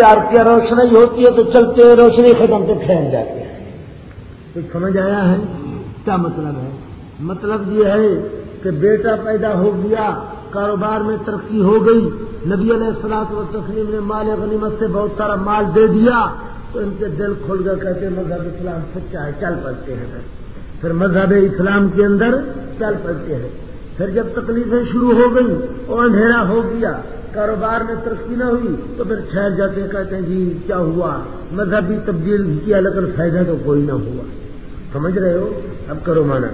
چار کیا روشنی ہوتی ہے تو چلتے روشنی ختم تو پھیل جاتے ہیں کچھ سمجھ آیا ہے؟ کیا مطلب ہے؟ مطلب یہ ہے کہ بیٹا پیدا ہو گیا، کاروبار میں ترقی ہو گئی، نبی علیہ السلاط و تسلیم نے مال غنیمت سے بہت سارا مال دے دیا، تو ان کے دل کھل گئے، کہتے مذہب اسلام سچا ہے، چل پڑتے ہیں پھر مذہب اسلام کے اندر چل پڑتے ہیں۔ پھر جب تکلیفیں شروع ہو گئی اور اندھیرا ہو گیا۔ کاروبار میں ترقی نہ ہوئی تو پھر ٹھہر جاتے کہتے ہیں جی کیا ہوا؟ مذہبی تبدیل کیا لیکن فائدہ تو کوئی نہ ہوا۔ سمجھ رہے ہو؟ اب کرو مانا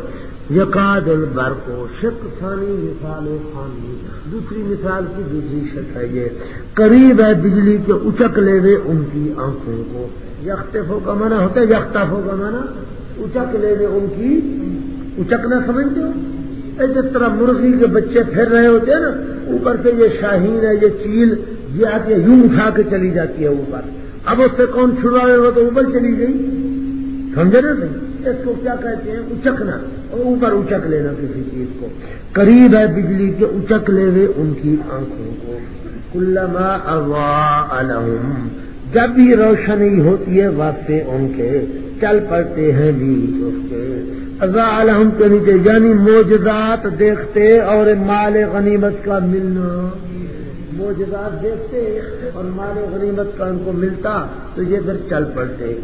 یقاد البر کو شک ثانی مثال خانی دوسری مثال کی دوسری شک ہے یہ۔ قریب ہے بجلی کے اچک لے ہوئے ان کی آنکھوں کو۔ یختفوں کا مانا ہوتا ہے، یختفوں کا مانا اچک لے ہوئے ان کی۔ اچکنا سمجھتے ہو؟ جس طرح مرغی کے بچے پھر رہے ہوتے ہیں نا، اوپر سے یہ شاہین ہے، یہ چیل، یہ آتی ہے یوں اٹھا کے چلی جاتی ہے اوپر۔ اب اس سے کون چھڑا ہوا تو اوپر چلی گئی۔ سمجھے نا نہیں اس کو کیا کہتے ہیں؟ اچکنا۔ اور اوپر اچک لینا کسی چیز کو۔ قریب ہے بجلی کے اچک لے ہوئے ان کی آنکھوں کو۔ کلما الحم جب بھی روشنی ہوتی ہے، واسطے ان کے چل پڑتے ہیں بیچ اس کے۔ الحم کے نیچے یعنی موجدات دیکھتے اور مال غنیمت کا ملنا. موجدات دیکھتے اور مال غنیمت کا ان کو ملتا تو یہ پھر چل پڑتے.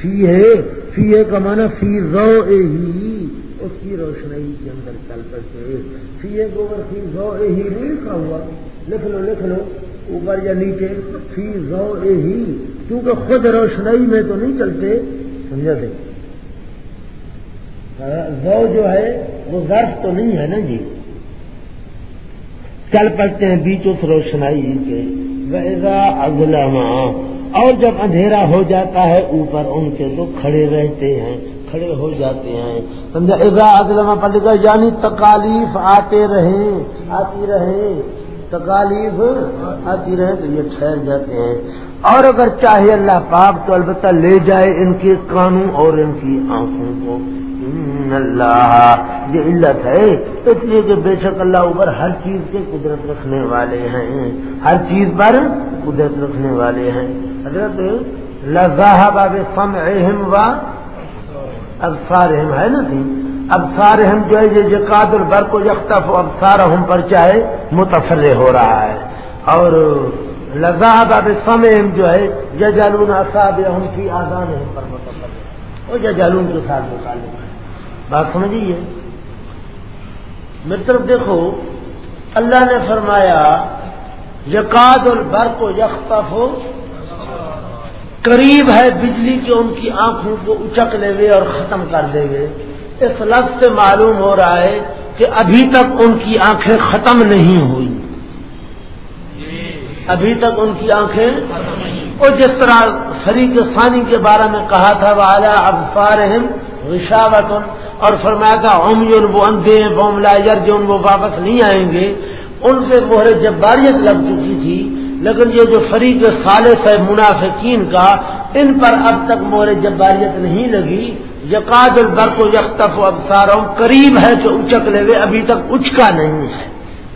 فی ہے فی ہے کا مانا فی رو ہی. اس کی روشنائی کے اندر چل پڑتے. فی ہے گوبر، فی رو ہی نہیں لکھا ہوا. لکھ لو لکھ لو. اوپر یا نیچے. فی رو ہی. کیونکہ خود روشنائی میں تو نہیں چلتے. سمجھا دے. زو جو ہے، وہ ظرف تو نہیں ہے نا جی۔ چل پڑتے ہیں بیچ اس روشنائی کے۔ ویزا اگلما اور جب اندھیرا ہو جاتا ہے، اوپر ان کے تو کھڑے رہتے ہیں، کھڑے ہو جاتے ہیں۔ سمجھا؟ اضا ادلما پڑے گا یعنی تکالیف آتے رہیں، آتی رہیں۔ تکالیف آتی رہے تو یہ ٹھہر جاتے ہیں۔ اور اگر چاہے اللہ پاک تو البتہ لے جائے ان کے کانوں اور ان کی آنکھوں کو۔ اللہ یہ علت ہے۔ اس لیے کہ بے شک اللہ اوپر ہر چیز کے قدرت رکھنے والے ہیں۔ ہر چیز پر قدرت رکھنے والے ہیں۔ حضرت لذاہ باب سم اہم و ابسار ہے نا جی؟ تھی ابسار ہم جو ہے، یہ جکاد البر کو یکتف ابسار ہم پر چاہے متفر ہو رہا ہے۔ اور لذاہ باب سم اہم جو ہے جالون اصاب ہم کی آزان ہم پر متفر وہ جالون کے ساتھ متعلق ہے۔ بات سمجھیے میری طرف دیکھو، اللہ نے فرمایا یقاد البر کو یکتف ہو قریب ہے بجلی کے ان کی آنکھوں کو اچک لے گے اور ختم کر دے گے اس لفظ سے معلوم ہو رہا ہے کہ ابھی تک ان کی آنکھیں ختم نہیں ہوئی۔ ابھی تک ان کی آنکھیں اور جس طرح شریک ثانی کے بارے میں کہا تھا وہ اعلیٰ ابسار رشاوت اور فرمایا تھا اوم جو وہ اندھے بوم لائر جو وہ واپس نہیں آئیں گے۔ ان سے مہر جباریت لگ چکی تھی، لیکن یہ جو فریق خالص ہے، منافقین کا، ان پر اب تک مور جباریت نہیں لگی۔ یقاد البر کو یکتف و ابساروں قریب ہے جو اچک لے ابھی تک اچکا نہیں ہے۔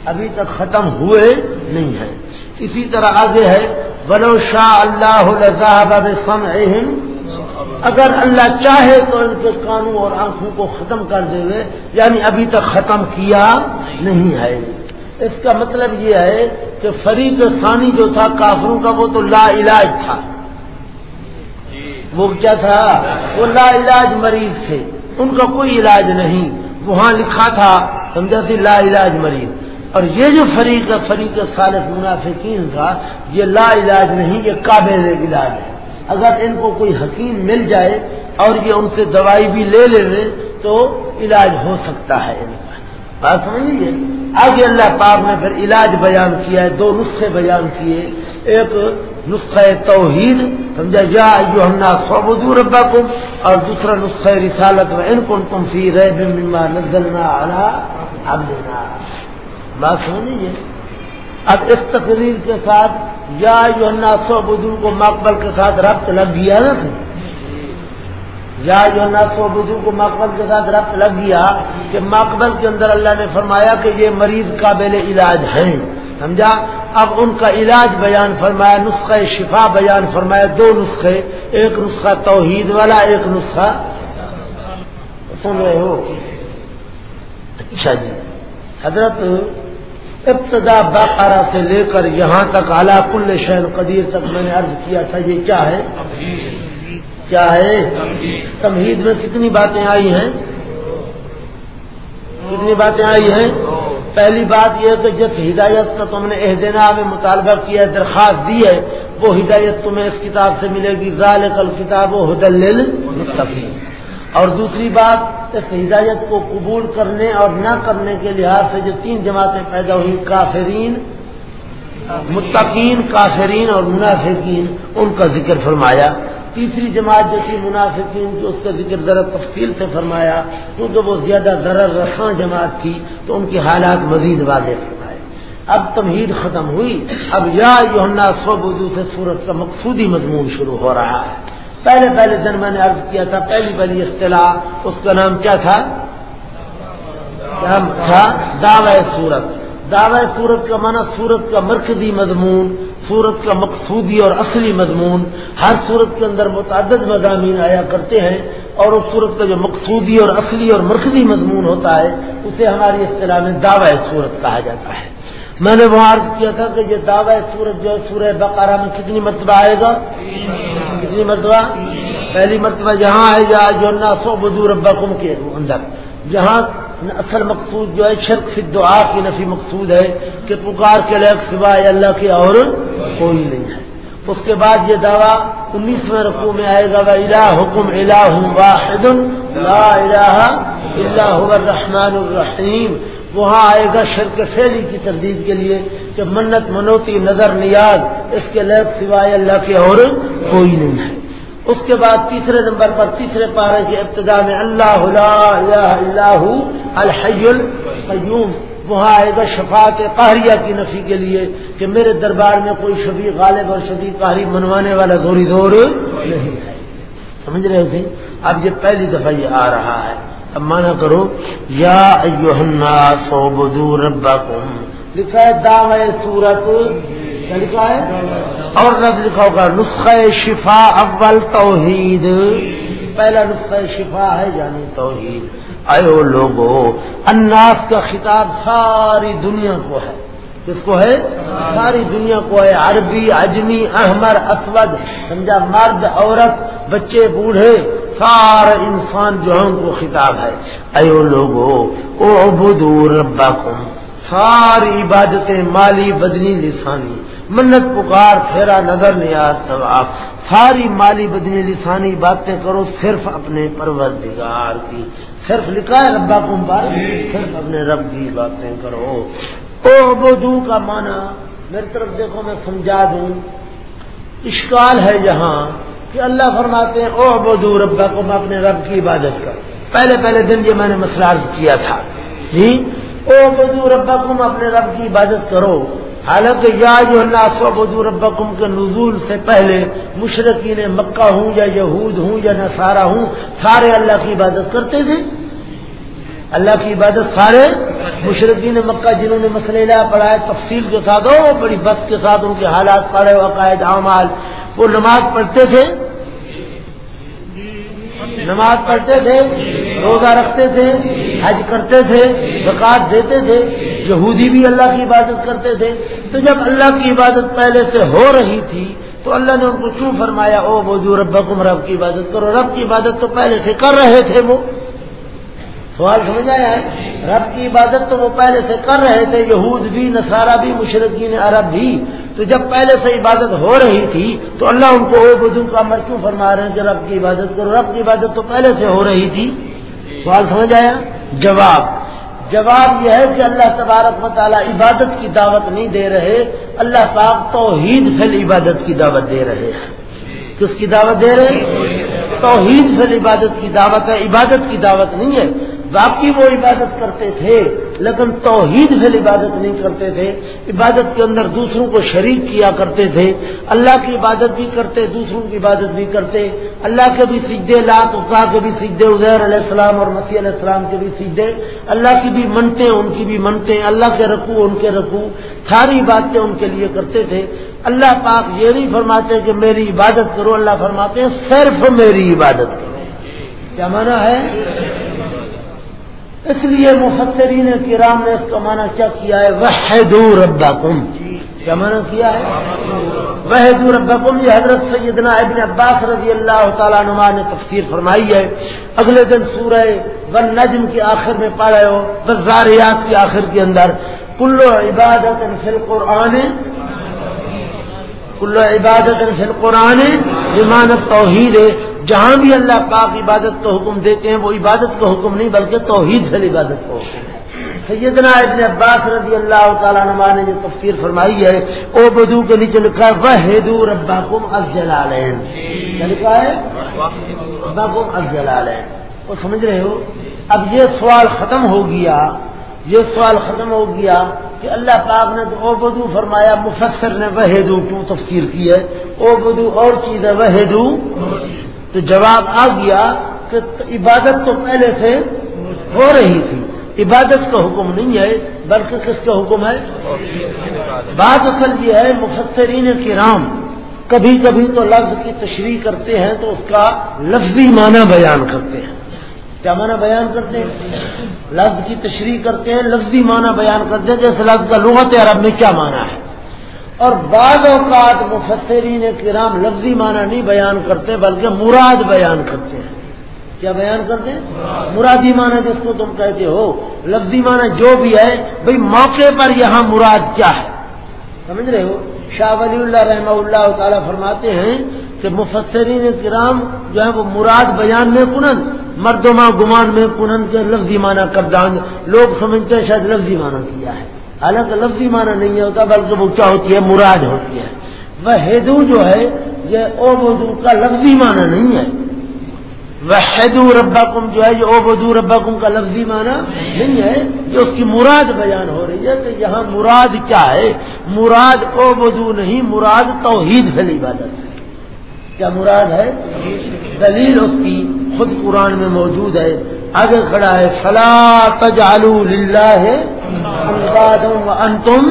ابھی تک ختم ہوئے نہیں ہے۔ اسی طرح آگے ہے بلو شاہ اللہ سم اگر اللہ چاہے تو ان کے کانوں اور آنکھوں کو ختم کر دے گے یعنی ابھی تک ختم کیا نہیں ہے۔ اس کا مطلب یہ ہے کہ فریق ثانی جو تھا کافروں کا، وہ تو لا علاج تھا۔ وہ کیا تھا؟ وہ لا علاج مریض تھے۔ ان کا کوئی علاج نہیں۔ وہاں لکھا تھا، سمجھا تھی، لا علاج مریض۔ اور یہ جو فریق فریق صالح منافقین تھا، یہ لا علاج نہیں، یہ قابل علاج ہے۔ اگر ان کو کوئی حکیم مل جائے اور یہ ان سے دوائی بھی لے لے تو علاج ہو سکتا ہے ان کا۔ بات سمجھ لیجیے آگے اللہ پاک نے پھر علاج بیان کیا ہے، دو نسخے بیان کیے۔ ایک نسخہ توحید، سمجھا؟ جا جو ہم نا سو ربا کو اور دوسرا نسخہ رسالت میں ان کو تم فی رہ نزلنا اب لینا بات سمجھ لیجیے اب اس تقریر کے ساتھ یا جو سو بدو کو مقبل کے ساتھ ربط لگ گیا نا یا جو سو بدو کو مقبل کے ساتھ ربط لگ گیا کہ مقبل کے اندر اللہ نے فرمایا کہ یہ مریض قابل علاج ہیں سمجھا؟ اب ان کا علاج بیان فرمایا، نسخہ شفا بیان فرمایا، دو نسخے، ایک نسخہ توحید والا، ایک نسخہ سن رہے ہو؟ اچھا جی۔ حضرت ابتدا بقارہ سے لے کر یہاں تک اعلیٰ کل شہر قدیر تک میں نے عرض کیا تھا، یہ کیا ہے؟ کیا ہے؟ تمہید میں کتنی باتیں آئی ہیں؟ کتنی باتیں آئی ہیں؟ پہلی بات یہ کہ جس ہدایت کا تم نے اہدنا میں مطالبہ کیا ہے، درخواست دی ہے، وہ ہدایت تمہیں اس کتاب سے ملے گی ظال کل کتاب و حدل اور دوسری بات اس ہدایت کو قبول کرنے اور نہ کرنے کے لحاظ سے جو تین جماعتیں پیدا ہوئی کافرین، متقین، کافرین اور منافقین، ان کا ذکر فرمایا۔ تیسری جماعت جو تھی، منافقین کی اس کا ذکر ذرا تفصیل سے فرمایا کیونکہ وہ زیادہ ضرر رساں جماعت تھی، تو ان کے حالات مزید واضح فرمائے۔ اب تمہید ختم ہوئی۔ اب یا یونا سو بدو سے سورت کا مقصودی مضمون شروع ہو رہا ہے۔ پہلے پہلے دن میں نے عرض کیا تھا، پہلی پہلی اصطلاح، اس کا نام کیا تھا؟ تھا دعوی سورت۔ دعوی سورت کا معنی سورت کا مرکزی مضمون، سورت کا مقصودی اور اصلی مضمون۔ ہر صورت کے اندر متعدد مضامین آیا کرتے ہیں اور اس صورت کا جو مقصودی اور اصلی اور مرکزی مضمون ہوتا ہے، اسے ہماری اصطلاح میں دعوی صورت کہا جاتا ہے۔ میں نے وہاں عرض کیا تھا کہ یہ دعوی سورت جو ہے، سورہ بقارہ میں کتنی مرتبہ آئے گا؟ کتنی مرتبہ پہلی مرتبہ جہاں ہے یا جو سو بدور ربکم کے اندر۔ جہاں اصل مقصود جو ہے، شرک فی دعا کی نفی مقصود ہے کہ پکار کے لیے سوائے اللہ کے اور کوئی نہیں ہے۔ اس کے بعد یہ دعویٰ انیسویں رقو میں آئے گا، وہ الہ حکم الہ واحد لا الہ اللہ الرحمن الرحیم وہاں آئے گا شرک فیلی کی تردید کے لیے کہ منت منوتی نظر نیاز اس کے لیب سوائے اللہ کے اور کوئی نہیں ہے۔ اس کے بعد تیسرے نمبر پر تیسرے پارے کی ابتدا میں اللہ اللہ الحی القیوم۔ وہاں آئے گا شفاعت قہریہ کی نفی کے لیے کہ میرے دربار میں کوئی شفیع، غالب اور شدید قہری منوانے والا دوری دور نہیں ہے۔ سمجھ رہے ہو اب یہ پہلی دفعہ یہ آ رہا ہے۔ مانا کرو، یا سو بدو ربکم۔ لکھا ہے دعوی سورت لکھا ہے؟ اور رب لکھا ہوگا نسخہ شفا اول توحید۔ پہلا نسخہ شفا ہے یعنی توحید۔ ایو لوگو اناس کا خطاب ساری دنیا کو ہے۔ کس کو ہے؟ ساری دنیا کو ہے۔ عربی، اجمی، احمر، اسود، سمجھا، مرد، عورت، بچے، بوڑھے۔ سارا انسان جو ہے ان کو خطاب ہے۔ ایو لوگو او بدو ربکم۔ ساری عبادتیں مالی بدنی لسانی۔ منت پکار پھیرا نظر نیاز ثواب۔ ساری مالی بدنی لسانی باتیں کرو صرف اپنے پروردگار کی۔ صرف لکھا ہے ربا کمبار صرف اپنے رب کی باتیں کرو۔ او بدو کا معنی میری طرف دیکھو میں سمجھا دوں۔ اشکال ہے جہاں کہ اللہ فرماتے ہیں او بدو ربا کو میں اپنے رب کی عبادت کروں پہلے پہلے دن یہ میں نے مسئلہ عرض کیا تھا۔ جی؟ او بدو ربا کو اپنے رب کی عبادت کرو. حالانکہ یا جو اللہ سو بدو ربا کے نزول سے پہلے مشرقین مکہ ہوں یا یہود ہوں یا نصارہ ہوں، سارے اللہ کی عبادت کرتے تھے؟ اللہ کی عبادت سارے مشرقین مکہ جنہوں نے مسئلہ پڑھائے تفصیل کے ساتھ ہو بڑی بس کے ساتھ ان کے حالات پڑھے، عقائد، اعمال وہ نماز پڑھتے تھے؟ نماز پڑھتے تھے، روزہ رکھتے تھے، حج کرتے تھے، زکات دیتے تھے، یہودی بھی اللہ کی عبادت کرتے تھے۔ تو جب اللہ کی عبادت پہلے سے ہو رہی تھی، تو اللہ نے ان کو کیوں فرمایا، او بوجو ربکم، رب کی عبادت کرو رب کی عبادت تو پہلے سے کر رہے تھے وہ۔ سوال سمجھ آیا ہے؟ رب کی عبادت تو وہ پہلے سے کر رہے تھے، یہود بھی، نصارہ بھی، مشرقین عرب بھی۔ تو جب پہلے سے عبادت ہو رہی تھی تو اللہ ان کو او بدو کا عمر کیوں فرما رہے ہیں کہ رب کی عبادت کرو۔ رب کی عبادت تو پہلے سے ہو رہی تھی۔ سوال سمجھ آیا؟ جواب۔ جواب یہ ہے کہ اللہ تبارک مطالعہ عبادت کی دعوت نہیں دے رہے، اللہ پاک توحید فل عبادت کی دعوت دے رہے ہیں۔ کس کی دعوت دے رہے؟ توحید فل عبادت کی دعوت ہے، عبادت کی دعوت نہیں ہے۔ باقی وہ عبادت کرتے تھے، لیکن توحید سے عبادت نہیں کرتے تھے۔ عبادت کے اندر دوسروں کو شریک کیا کرتے تھے۔ اللہ کی عبادت بھی کرتے، دوسروں کی عبادت بھی کرتے۔ اللہ کے بھی سجدے لات اقا کے بھی سجدے ازیر علیہ السلام اور مسیح علیہ السلام کے بھی سجدے۔ اللہ کی بھی منتے، ان کی بھی منتے۔ اللہ کے رکو ان کے رکو ساری باتیں ان کے لیے کرتے تھے۔ اللہ پاک یہ نہیں فرماتے کہ میری عبادت کرو، اللہ فرماتے ہیں، صرف میری عبادت کرو۔ کیا مانا ہے؟ اس لیے مفسرین کرام نے اس کا مانا کیا کیا ہے؟ وہ ربا کم کیا مانا کیا ہے؟ وہ ربا کم یہ حضرت سیدنا ابن عباس رضی اللہ تعالیٰ نما نے تفسیر فرمائی ہے۔ اگلے دن سورہ ون نجم کے آخر میں پڑھے ہو۔ بزاریات کے آخر کے اندر۔ کلو عبادت فل قرآن کلو عبادت فل قرآن ایمانت توحید جہاں بھی اللہ پاک عبادت کا حکم دیتے ہیں، وہ عبادت کا حکم نہیں، بلکہ توحید سے عبادت کا حکم ہے۔ سیدنا ابن عباس رضی اللہ تعالیٰ نما نے جو تفسیر فرمائی ہے، او بدو کے نیچے لکھا ہے وہ ہیدو ربا کم افجلالین کیا لکھا ہے؟ ربا کم افجلالین وہ سمجھ رہے ہو؟ اب یہ سوال ختم ہو گیا، یہ سوال ختم ہو گیا کہ اللہ پاک نے تو او بدو فرمایا، مفسر نے وہ ہیدو کیوں تفسیر کی ہے؟ او بدو اور چیز ہے وہ تو جواب آ گیا کہ عبادت تو پہلے سے ہو رہی تھی۔ عبادت کا حکم نہیں ہے، بلکہ کس کا حکم ہے؟ بات اصل یہ ہے، مفسرین کرام کبھی کبھی تو لفظ کی تشریح کرتے ہیں تو اس کا لفظی معنی بیان کرتے ہیں۔ کیا معنی بیان کرتے ہیں؟ لفظ کی تشریح کرتے ہیں، لفظی معنی بیان کرتے ہیں کہ اس لفظ کا لغت عرب میں کیا معنی ہے؟ اور بعض اوقات مفسرین کرام لفظی معنی نہیں بیان کرتے، بلکہ مراد بیان کرتے ہیں۔ کیا بیان کرتے ہیں؟ مرادی معنی جس کو تم کہتے ہو۔ لفظی معنی جو بھی ہے، بھئی موقع پر یہاں مراد کیا ہے؟ سمجھ رہے ہو؟ شاہ ولی اللہ رحمہ اللہ تعالی فرماتے ہیں کہ مفسرین کرام جو ہے وہ مراد بیان میں کنند مردما گمان میں کنند کے لفظی معنی کردان لوگ سمجھتے ہیں شاید لفظی معنی کیا ہے۔ حالانکہ لفظی معنی نہیں ہوتا بلکہ وہ کیا ہوتی ہے، مراد ہوتی ہے۔ وہ ہیدو جو ہے، یہ او بدو کا لفظی معنی نہیں ہے۔ وہ ہیدو ربا کم جو ہے، یہ او بدو ربا کم کا لفظی معنی نہیں ہے۔ یہ اس کی مراد بیان ہو رہی ہے کہ یہاں مراد کیا ہے؟ مراد او بدو نہیں، مراد توحید سے عبادت ہے۔ کیا مراد ہے؟ دلیل اس کی خود قرآن میں موجود ہے۔ آگے کھڑا ہے، فلا تجالو للہ ہے انتم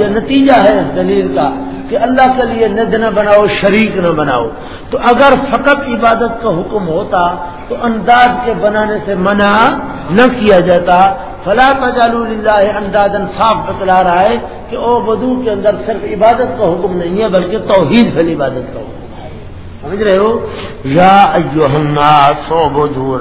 یہ نتیجہ ہے دلیل کا کہ اللہ کے لیے ند نہ بناؤ، شریک نہ بناؤ۔ تو اگر فقط عبادت کا حکم ہوتا، تو انداز کے بنانے سے منع نہ کیا جاتا۔ فلاں تجال انداز صاف بتلا رہا ہے کہ او بدو کے اندر صرف عبادت کا حکم نہیں ہے، بلکہ توحید فل عبادت کا حکم سمجھ رہے ہو؟ یا سو بدھو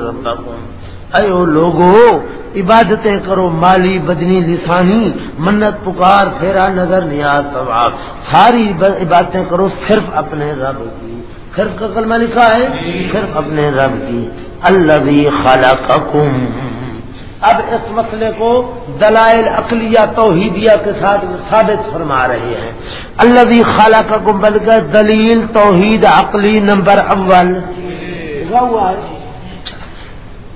ایو لوگو، عبادتیں کرو، مالی بدنی لسانی، منت پکار، پھیرا نظر نیاز ثواب ساری عبادتیں کرو صرف اپنے رب کی۔ صرف کا کلمہ لکھا ہے؟ صرف اپنے رب کی۔ اللہ خالہ اب اس مسئلے کو دلائل اقلیہ توحیدیہ کے ساتھ ثابت فرما رہے ہیں۔ اللہ خالہ کا گنبل کا دلیل توحید عقلی نمبر اول۔ ہوا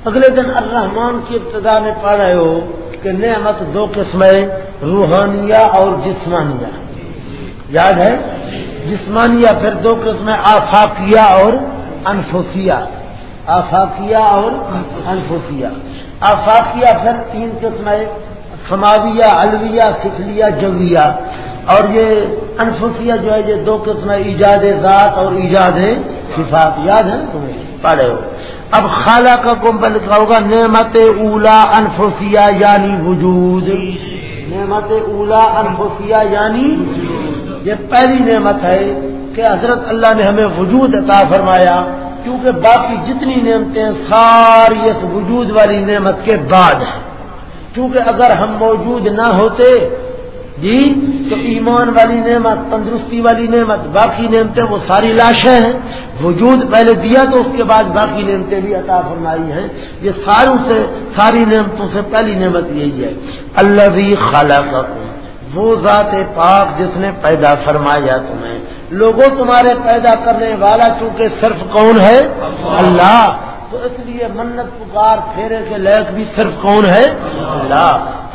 اگلے دن الرحمان کی ابتدا میں پڑھ رہے ہو کہ نعمت دو قسمیں روحانیہ اور جسمانیہ۔ یاد ہے؟ جسمانیہ پھر دو قسمیں، آفاقیہ اور انفوسیہ آفاقیہ اور انفوسیہ آفاقیہ پھر تین قسمیں، سماویہ الویہ سکھلیہ، جویہ۔ اور یہ انفوسیہ جو ہے، یہ دو قسمیں، ایجاد ذات اور ایجاد صفات یاد ہے تمہیں؟ پڑھے ہو۔ اب خالہ کا کمبل لکھا ہوگا نعمت اولا انفوسیا یعنی وجود۔ نعمت اولا انفوسیا یعنی یہ پہلی نعمت ہے کہ حضرت اللہ نے ہمیں وجود عطا فرمایا، کیونکہ باقی جتنی نعمتیں ساری اس وجود والی نعمت کے بعد ہیں۔ کیونکہ اگر ہم موجود نہ ہوتے جی تو ایمان والی نعمت، تندرستی والی نعمت، باقی نعمتیں وہ ساری لاشیں ہیں۔ وجود پہلے دیا تو اس کے بعد باقی نعمتیں بھی عطا فرمائی ہیں۔ یہ ساروں سے، ساری نعمتوں سے پہلی نعمت یہی ہے۔ اللہ بھی خالہ وہ ذات پاک جس نے پیدا فرمایا تمہیں۔ لوگوں تمہارے پیدا کرنے والا چونکہ صرف کون ہے؟ اللہ۔ تو اس لیے منت پکار پھیرے کے لائق بھی صرف کون ہے؟ اللہ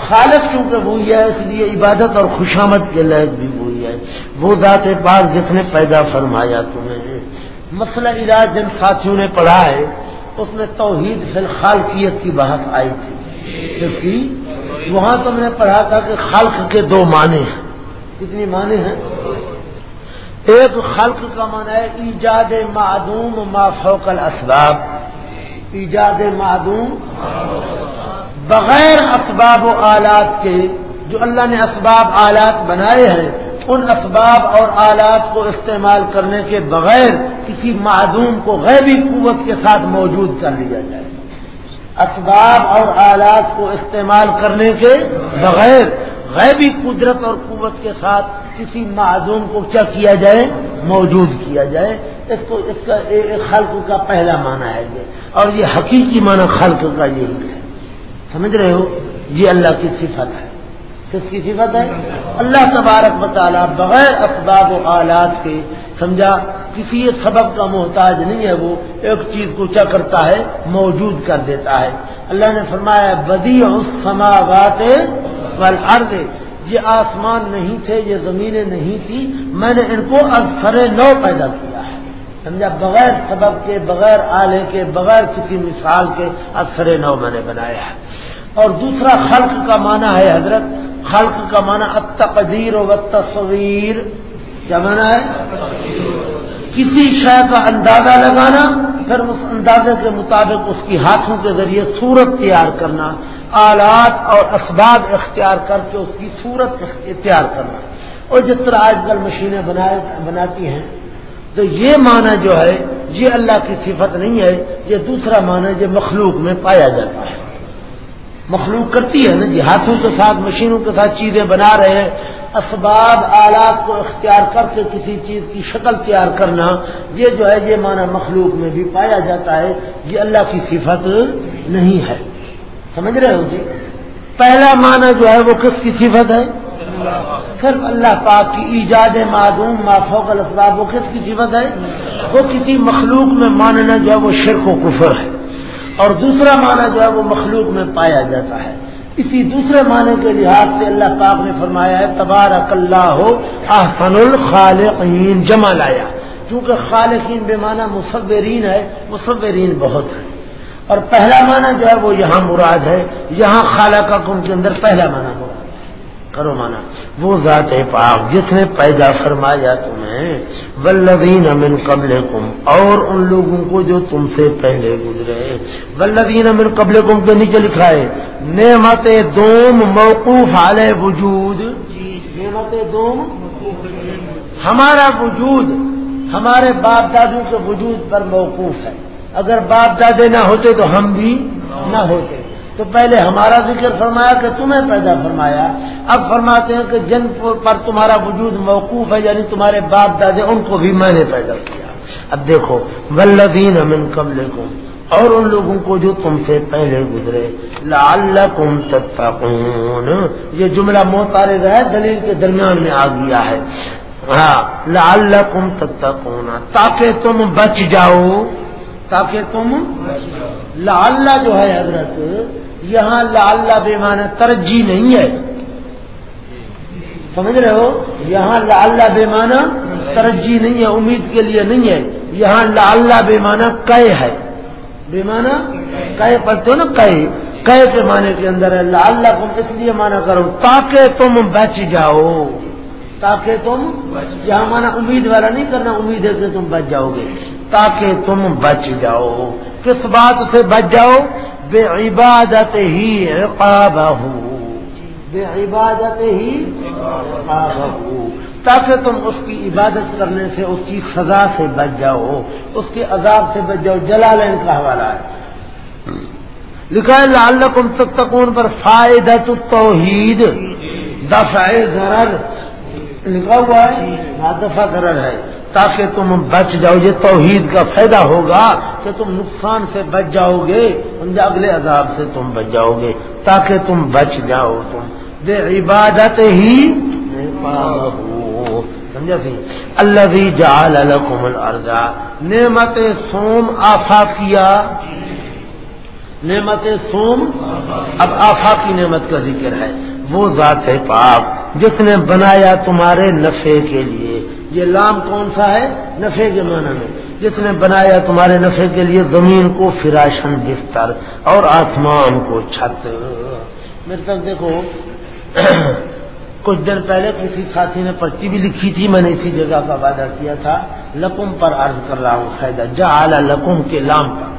خالق کیونکہ وہی ہے، اس لیے عبادت اور خوشامد کے لائق بھی وہی ہے۔ وہ ذات پاک جس نے پیدا فرمایا تمہیں۔ مسئلہ علاج جن ساتھیوں نے پڑھا ہے، اس میں توحید فی الخالقیت کی بحث آئی تھی۔ اس کی؟ وہاں تم نے پڑھا تھا کہ خلق کے دو معنی ہیں۔ کتنی معنی ہیں؟ ایک خلق کا معنی ہے ایجاد معدوم ما فوق الاسباب۔ ایجاد معدوم بغیر اسباب و آلات کے جو اللہ نے اسباب آلات بنائے ہیں، ان اسباب اور آلات کو استعمال کرنے کے بغیر کسی معدوم کو غیبی قوت کے ساتھ موجود کر لیا جائے۔ اسباب اور آلات کو استعمال کرنے کے بغیر غیبی قدرت اور قوت کے ساتھ کسی معذوم کو کیا کیا جائے، موجود کیا جائے۔ اس کو اس کا ایک خلق کا پہلا معنی ہے یہ۔ اور یہ حقیقی معنی خلق کا یہی ہے۔ سمجھ رہے ہو؟ یہ اللہ کی صفت ہے۔ کس کی صفت ہے؟ اللہ تبارک بطالہ بغیر اسباب و آلات کے، سمجھا؟ کسی سبب کا محتاج نہیں ہے وہ۔ ایک چیز کو کیا کرتا ہے؟ موجود کر دیتا ہے۔ اللہ نے فرمایا بدی اس سماوات والارض۔ یہ آسمان نہیں تھے، یہ زمینیں نہیں تھی میں نے ان کو اکثر نو پیدا کیا سمجھا؟ بغیر سبب کے، بغیر آلے کے، بغیر کسی مثال کے اکثر نو میں نے بنایا ہے۔ اور دوسرا، خلق کا معنی ہے حضرت، خلق کا معنی التقدیر و تصویر کیا معنی ہے؟ کسی شے کا اندازہ لگانا، پھر اس اندازے کے مطابق اس کی ہاتھوں کے ذریعے صورت تیار کرنا، آلات اور اسباب اختیار کر کے اس کی صورت تیار کرنا۔ اور جس طرح آج کل مشینیں بناتی ہیں تو یہ معنی جو ہے، یہ اللہ کی صفت نہیں ہے، یہ دوسرا معنی جو مخلوق میں پایا جاتا ہے۔ مخلوق کرتی ہے نا جی ہاتھوں کے ساتھ، مشینوں کے ساتھ چیزیں بنا رہے ہیں۔ اسباب، آلات کو اختیار کر کے کسی چیز کی شکل تیار کرنا، یہ جو ہے، یہ معنی مخلوق میں بھی پایا جاتا ہے۔ یہ اللہ کی صفت نہیں ہے۔ سمجھ رہے ہو جی؟ پہلا معنی جو ہے وہ کس کی صفت ہے؟ صرف اللہ پاک کی ایجاد معدوم مافوق الاسباب وہ کس کی صفت ہے؟ وہ کسی مخلوق میں ماننا جو ہے وہ شرک و کفر ہے۔ اور دوسرا معنی جو ہے وہ مخلوق میں پایا جاتا ہے۔ اسی دوسرے معنی کے لحاظ سے اللہ پاک نے فرمایا ہے تبارک اللہ احسن الخالقین جمع لایا۔ کیونکہ خالقین بے معنی مصورین ہے، مصورین بہت ہیں۔ اور پہلا معنی جو ہے وہ یہاں مراد ہے، یہاں خالہ کا کن کے اندر پہلا معنی مراد کرو مانا وہ ذات پاک جس نے پیدا فرمایا تمہیں ولدین امن قبل کم اور ان لوگوں کو جو تم سے پہلے گزرے۔ ولدین امن قبل کم کے نیچے لکھا ہے، نعمت دوم موقوف علیہ وجود۔ نعمت دوم ہمارا وجود، ہمارے باپ دادو کے وجود پر موقوف ہے۔ اگر باپ دادے نہ ہوتے تو ہم بھی نہ ہوتے۔ تو پہلے ہمارا ذکر فرمایا کہ تمہیں پیدا فرمایا۔ اب فرماتے ہیں کہ جن پر تمہارا وجود موقوف ہے یعنی تمہارے باپ دادے، ان کو بھی میں نے پیدا کیا۔ اب دیکھو ولدین امن قبل اور ان لوگوں کو جو تم سے پہلے گزرے۔ لال کم یہ جملہ محتار ہے دلیل کے درمیان میں آ گیا ہے۔ ہاں لال کم تاکہ تم بچ جاؤ۔ تاکہ تم لا جو ہے حضرت، یہاں لا بے معنی ترجیح نہیں ہے۔ سمجھ رہے ہو؟ یہاں لا بے معنی ترجیح نہیں ہے، امید کے لیے نہیں ہے۔ یہاں لا بے معنی کئے ہے۔ بے معنی کئے پڑھتے ہو نا کئے کئے کے معنی کے اندر ہے، لا کو اس لیے مانا کرو تاکہ تم بچ جاؤ۔ تاکہ تم یہاں مانا امید والا نہیں کرنا امید ہے کہ تم بچ جاؤ گے۔ تاکہ تم بچ جاؤ۔ کس بات سے بچ جاؤ؟ بے عبادت ہی بے عبادت ہی تاکہ تم اس کی عبادت کرنے سے اس کی سزا سے بچ جاؤ۔ اس کے عذاب سے بچ جاؤ۔ جلالین کا حوالہ ہے۔ لکھا ہے لعلکم تتقون پر فائدہ توحید دفع ضرر۔ لکھا ہوا ہے؟ ہاں، دفع ہے۔ تاکہ تم بچ جاؤ، یہ توحید کا فائدہ ہوگا کہ تم نقصان سے بچ جاؤ گے اگلے عذاب سے تم بچ جاؤ گے۔ تاکہ تم بچ جاؤ تم۔ بے عبادت ہی سمجھا سی؟ اللہ بھی جال الرضا نعمت سوم آفا کیا۔ نعمت سوم اب آفا کی نعمت کا ذکر ہے۔ وہ ذات ہے پاک۔ جس نے بنایا تمہارے نفے کے لیے۔ یہ لام کون سا ہے؟ نفے کے معنی میں۔ جس نے بنایا تمہارے نفے کے لیے زمین کو فراشن بستر اور آسمان کو چھت۔ میرے تک دیکھو، کچھ دن پہلے کسی ساتھی نے پرچی بھی لکھی تھی، میں نے اسی جگہ کا وعدہ کیا تھا۔ لکم پر عرض کر رہا ہوں فائدہ جا اعلی لکم کے لام پر۔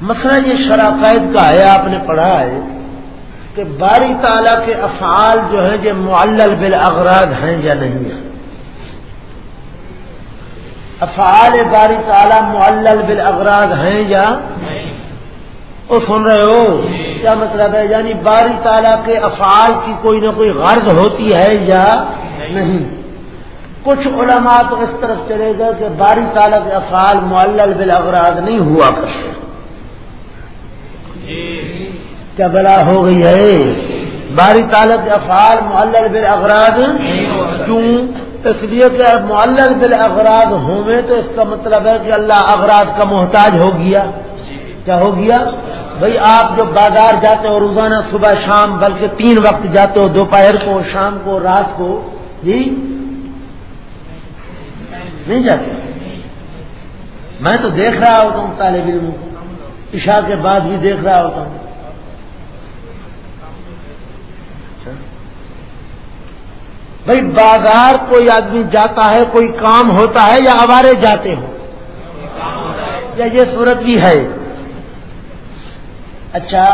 مسئلہ یہ شراکت کا ہے، آپ نے پڑھا ہے۔ کہ باری تعالیٰ کے افعال جو ہیں یہ معلل بالاغراض ہیں یا نہیں ہیں؟ افعال باری تعالیٰ معلل بالاغراض ہیں یا وہ سن رہے ہو؟ کیا مطلب ہے؟ یعنی باری تعالیٰ کے افعال کی کوئی نہ کوئی غرض ہوتی ہے یا نہیں. کچھ علماء تو اس طرف چلے گا کہ باری تعالیٰ کے افعال معلل بالاغراض نہیں ہوا کرتے۔ کیا بلا ہو گئی ہے۔ باری تعلق افعال معلل بالاغراض کیوں؟ اس لیے کہ معلل بالاغراض ہوئے تو اس کا مطلب ہے کہ اللہ اغراض کا محتاج ہو گیا۔ کیا ہو گیا؟ بھائی آپ جو بازار جاتے ہو، روزانہ صبح شام، بلکہ تین وقت جاتے ہو، دوپہر کو، شام کو، رات کو جی؟ نہیں جاتے۔ میں تو دیکھ رہا ہوتا ہوں طالب علم عشاء کے بعد بھی دیکھ رہا ہوتا ہوں۔ بھائی بازار کوئی آدمی جاتا ہے، کوئی کام ہوتا ہے یا آوارے جاتے ہو یا یہ صورت بھی ہے؟ اچھا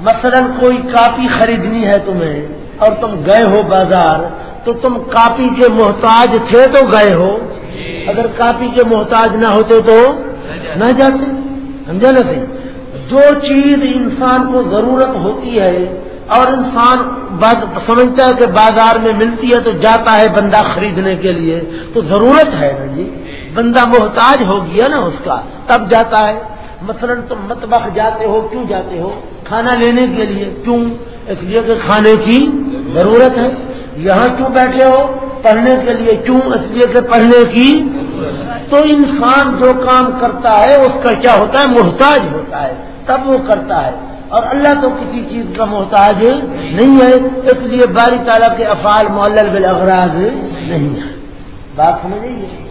مثلا کوئی کاپی خریدنی ہے تمہیں اور تم گئے ہو بازار، تو تم کاپی کے محتاج تھے تو گئے ہو؟ اگر کاپی کے محتاج نہ ہوتے تو نہ جاتے، سمجھا نا صحیح؟ جو چیز انسان کو ضرورت ہوتی ہے اور انسان سمجھتا ہے کہ بازار میں ملتی ہے تو جاتا ہے بندہ خریدنے کے لیے، تو ضرورت ہے نا جی؟ بندہ محتاج ہو گیا نا اس کا، تب جاتا ہے۔ مثلا تم مطبخ جاتے ہو، کیوں جاتے ہو؟ کھانا لینے کے لیے کیوں؟ اس لیے کہ کھانے کی ضرورت ہے۔ یہاں کیوں بیٹھے ہو؟ پڑھنے کے لیے کیوں؟ اس لیے کہ پڑھنے کی تو انسان جو کام کرتا ہے، اس کا کیا ہوتا ہے؟ محتاج ہوتا ہے۔ تب وہ کرتا ہے۔ اور اللہ تو کسی چیز کا محتاج نہیں ہے، اس لیے باری تعالیٰ کے افعال معلل بالاغراض نہیں ہے بات سمجھ لیجیے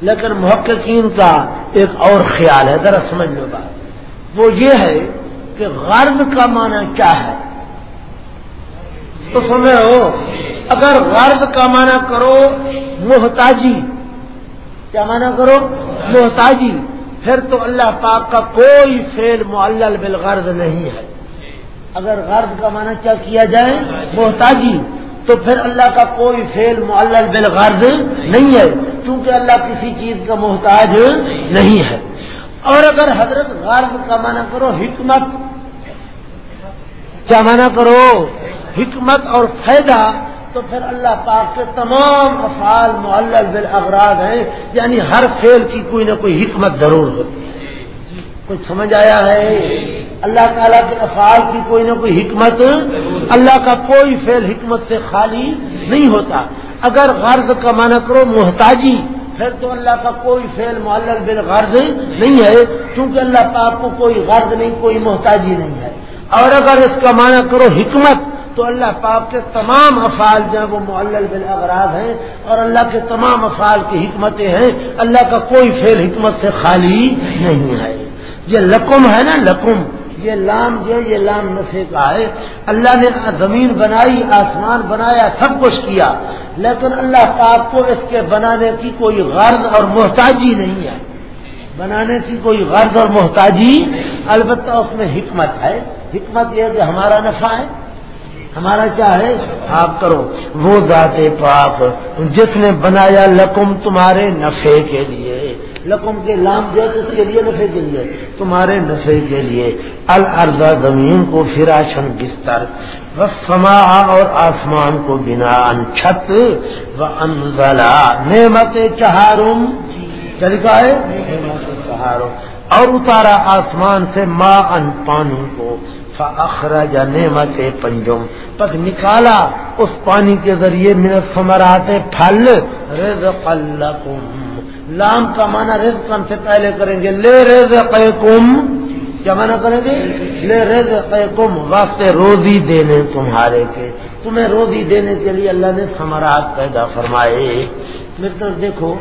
لیکن محققین کا ایک اور خیال ہے، ذرا سمجھ لو بات۔ وہ یہ ہے کہ غرض کا معنی کیا ہے؟ تو سمجھ ہو؟ اگر غرض کا معنی کرو، محتاجی۔ کیا معنی کرو؟ محتاجی۔ پھر تو اللہ پاک کا کوئی فیل معلل بالغرض نہیں ہے۔ اگر غرض کا معنی کیا کیا جائے محتاجی، تو پھر اللہ کا کوئی فیل معلل بالغرض نہیں ہے، کیونکہ اللہ کسی چیز کا محتاج نہیں ہے۔ اور اگر حضرت غرض کا معنی کرو حکمت، کیا معنی کرو؟ حکمت اور فائدہ تو پھر اللہ پاک کے تمام افعال معلل بالاغراض ہیں یعنی ہر فیل کی کوئی نہ کوئی حکمت ضرور ہوتی ہے۔ کچھ سمجھ آیا ہے؟ اللہ تعالیٰ کے افعال کی کوئی نہ کوئی حکمت، اللہ کا کوئی فیل حکمت سے خالی نہیں ہوتا۔ اگر غرض کا معنی کرو محتاجی، پھر تو اللہ کا کوئی فیل معلل بالغرض نہیں ہے کیونکہ اللہ پاک کو کوئی غرض نہیں، کوئی محتاجی نہیں ہے۔ اور اگر اس کا معنی کرو حکمت تو اللہ پاک کے تمام افعال جو ہیں وہ معلل بالاغراض ہیں اور اللہ کے تمام افعال کی حکمتیں ہیں۔ اللہ کا کوئی فیل حکمت سے خالی نہیں ہے۔ یہ لکم ہے نا لکم۔ یہ لام جو یہ لام نفے کا ہے۔ اللہ نے زمین بنائی، آسمان بنایا، سب کچھ کیا۔ لیکن اللہ پاک کو اس کے بنانے کی کوئی غرض اور محتاجی نہیں ہے۔ بنانے کی کوئی غرض اور محتاجی، البتہ اس میں حکمت ہے۔ حکمت یہ کہ ہمارا نفع ہے۔ ہمارا کیا ہے؟ آپ کرو۔ وہ ذات پاک جس نے بنایا لکم تمہارے نفے کے لیے۔ لکم کے لام جو کس کے لیے نفے کے لیے۔ تمہارے نفے کے لیے۔ الردا زمین کو فراشن بستر۔ و سما اور آسمان کو بنا ان چھت۔ و انزلہ نعمت چہارم۔ طریقہ ہے؟ نعمت چہارم۔ اور اتارا آسمان سے ماں ان پانی کو۔ اخراج نعمت پنجم۔ پس نکالا اس پانی کے ذریعے منت سمراتے پھل رزق لکم۔ لام کا معنی رزقن سے پہلے کریں گے، لے رزقکم۔ کیا منع کریں گے؟ لے رز کم واسطے روزی دینے تمہارے کے۔ تمہیں روزی دینے کے لیے اللہ نے سمراج پیدا فرمائے۔ میری طرف دیکھو،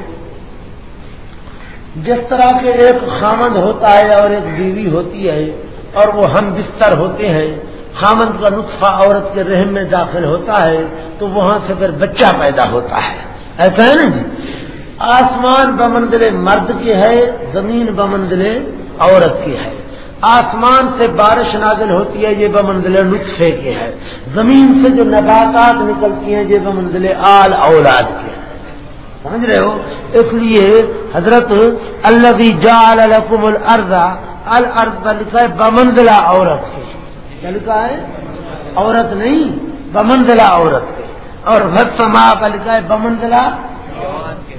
جس طرح کے ایک خامند ہوتا ہے اور ایک بیوی ہوتی ہے اور وہ ہم بستر ہوتے ہیں، خامند کا نطفہ عورت کے رحم میں داخل ہوتا ہے، تو وہاں سے پھر بچہ پیدا ہوتا ہے۔ ایسا ہے نا جی؟ آسمان بمندلے مرد کے ہے، زمین بمندلے عورت کی ہے۔ آسمان سے بارش نازل ہوتی ہے، یہ بمندلے نطفے کے ہے۔ زمین سے جو نباتات نکلتی ہیں، یہ بمندلے آل اولاد کے ہیں۔ سمجھ رہے ہو؟ اس لیے حضرت اللہ جال الحکم الرضا الرض کا لکھا ہے بمندلا عورت سے۔ کیا لکھا ہے؟ عورت نہیں بمندلا عورت سے۔ اور سما کا لکھا ہے بمندلا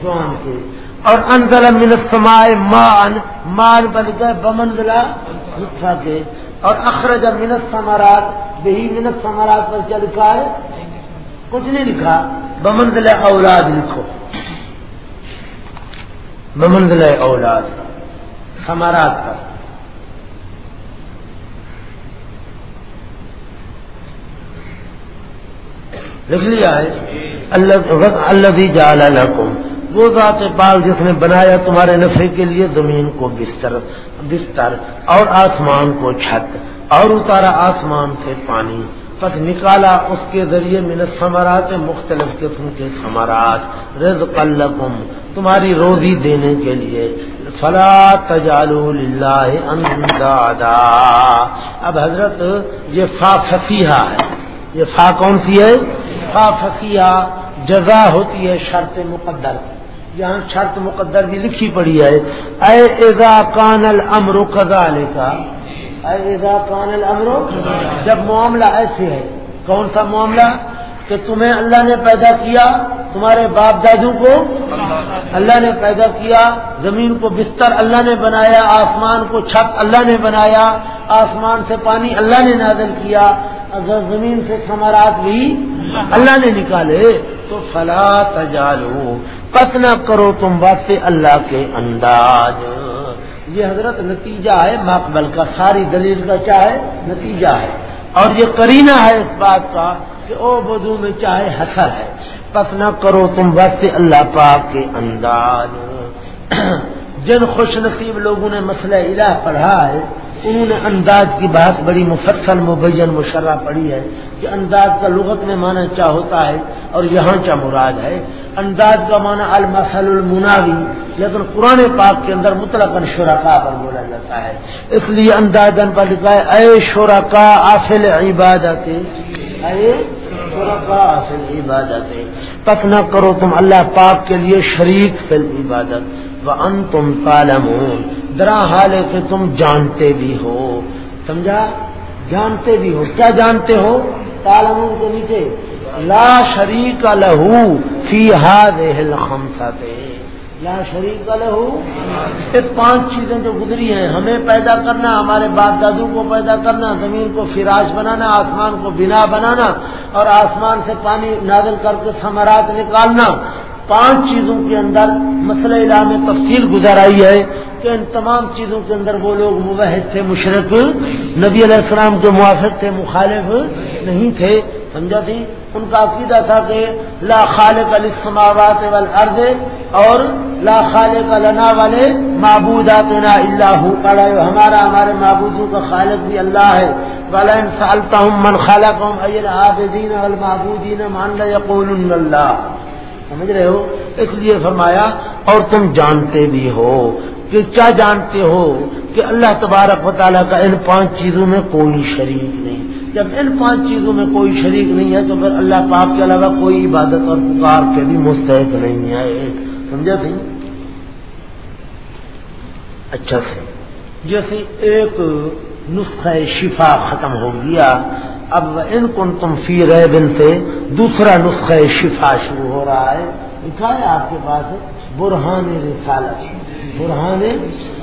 جوان کے اور انزل من السماء مان مان کا لکھا ہے بمندلا لکھا کے اور اخرج من الثمرات، بہی من الثمرات پر کیا لکھا ہے؟ کچھ نہیں لکھا۔ بمندل اولاد لکھو۔ بمنزل اولاد سمارات کا۔ لکھ لیا ہے۔ اللہ بھی جال وہ ذات پاک جس نے بنایا تمہارے نفے کے لیے زمین کو بستر بستر اور آسمان کو چھت اور اتارا آسمان سے پانی۔ پس نکالا اس کے ذریعے من سمرات مختلف قسم کے سمرات رز لکم، تمہاری روزی دینے کے لیے۔ فلا تجالو اندادا۔ اب حضرت، یہ فا فسیحا ہے۔ یہ فا کون سی ہے؟ فا فسیحا جزا ہوتی ہے شرط مقدر۔ یہاں شرط مقدر بھی لکھی پڑی ہے۔ اے اذا کان الامر لے کا کان الامر، جب معاملہ ایسے ہے، کون سا معاملہ؟ کہ تمہیں اللہ نے پیدا کیا، تمہارے باپ دادو کو، اللہ نے پیدا کیا، زمین کو بستر اللہ نے بنایا، آسمان کو چھت اللہ نے بنایا، آسمان سے پانی اللہ نے نازل کیا۔ اگر زمین سے سمارات بھی اللہ نے نکالے، تو فلا تجالو پت نہ کرو تم بات اللہ کے انداز۔ یہ حضرت نتیجہ ہے مقبل کا، ساری دلیل کا کیا ہے؟ نتیجہ ہے۔ اور یہ کرینہ ہے اس بات کا کہ او بدو میں چاہے حسر ہے۔ پس نہ کرو تم بس اللہ پاک کے انداز۔ جن خوش نصیب لوگوں نے مسئلہ الہ پڑھا ہے انہوں نے انداز کی بات بڑی مفصل مبین مشرہ پڑی ہے کہ انداز کا لغت میں معنی کیا ہوتا ہے اور یہاں کیا مراد ہے۔ انداز کا معنی المسل المناوی، لیکن قرآن پاک کے اندر مطلق شرکا پر بولا جاتا ہے۔ اس لیے انداز ان پر لکھا ہے، اے شرکا آفل عبادت اے شرکا آفل عبادت تک نہ کرو تم اللہ پاک کے لیے شریک فل عبادت وہ ان تم تالمون درا حال ہے کہ تم جانتے بھی ہو۔ سمجھا؟ جانتے بھی ہو۔ کیا جانتے ہو؟ تالمون کے نیچے۔ لا شریک لہو فی ہاد لا شریک لہو۔ یہ پانچ چیزیں جو گزری ہیں، ہمیں پیدا کرنا، ہمارے باپ دادو کو پیدا کرنا، زمین کو فراش بنانا، آسمان کو بنا بنانا، اور آسمان سے پانی نازل کر کے سمرات نکالنا۔ پانچ چیزوں کے اندر مسئلہ علا میں تفصیل گزر آئی ہے کہ ان تمام چیزوں کے اندر وہ لوگ مبحد تھے مشرق نبی علیہ السلام کے موافق تھے، مخالف نہیں تھے، سمجھا تھی؟ ان کا عقیدہ تھا کہ لا خالق السماوات والارض اور لا خالق لنا والے معبودات نا اللہ ہمارا، ہمارے معبودوں کا خالق بھی اللہ ہے۔ ولا سالتا ہوں من خالق ہوں العابدین والمعبودین مان لا یقول اللہ؟ سمجھ رہے ہو؟ اس لیے فرمایا، اور تم جانتے بھی ہو۔ کہ کیا جانتے ہو؟ کہ اللہ تبارک و تعالیٰ کا ان پانچ چیزوں میں کوئی شریک نہیں۔ جب ان پانچ چیزوں میں کوئی شریک نہیں ہے، تو پھر اللہ پاک کے علاوہ کوئی عبادت اور پکار کے بھی مستحق نہیں ہے۔ سمجھا سی اچھا سے جیسے ایک نسخہ شفا ختم ہو گیا اب ان کن تم فی رہ دن سے دوسرا نسخہ شفا شروع ہو رہا ہے۔ لکھا ہے آپ کے پاس برہان رسالت۔ برہان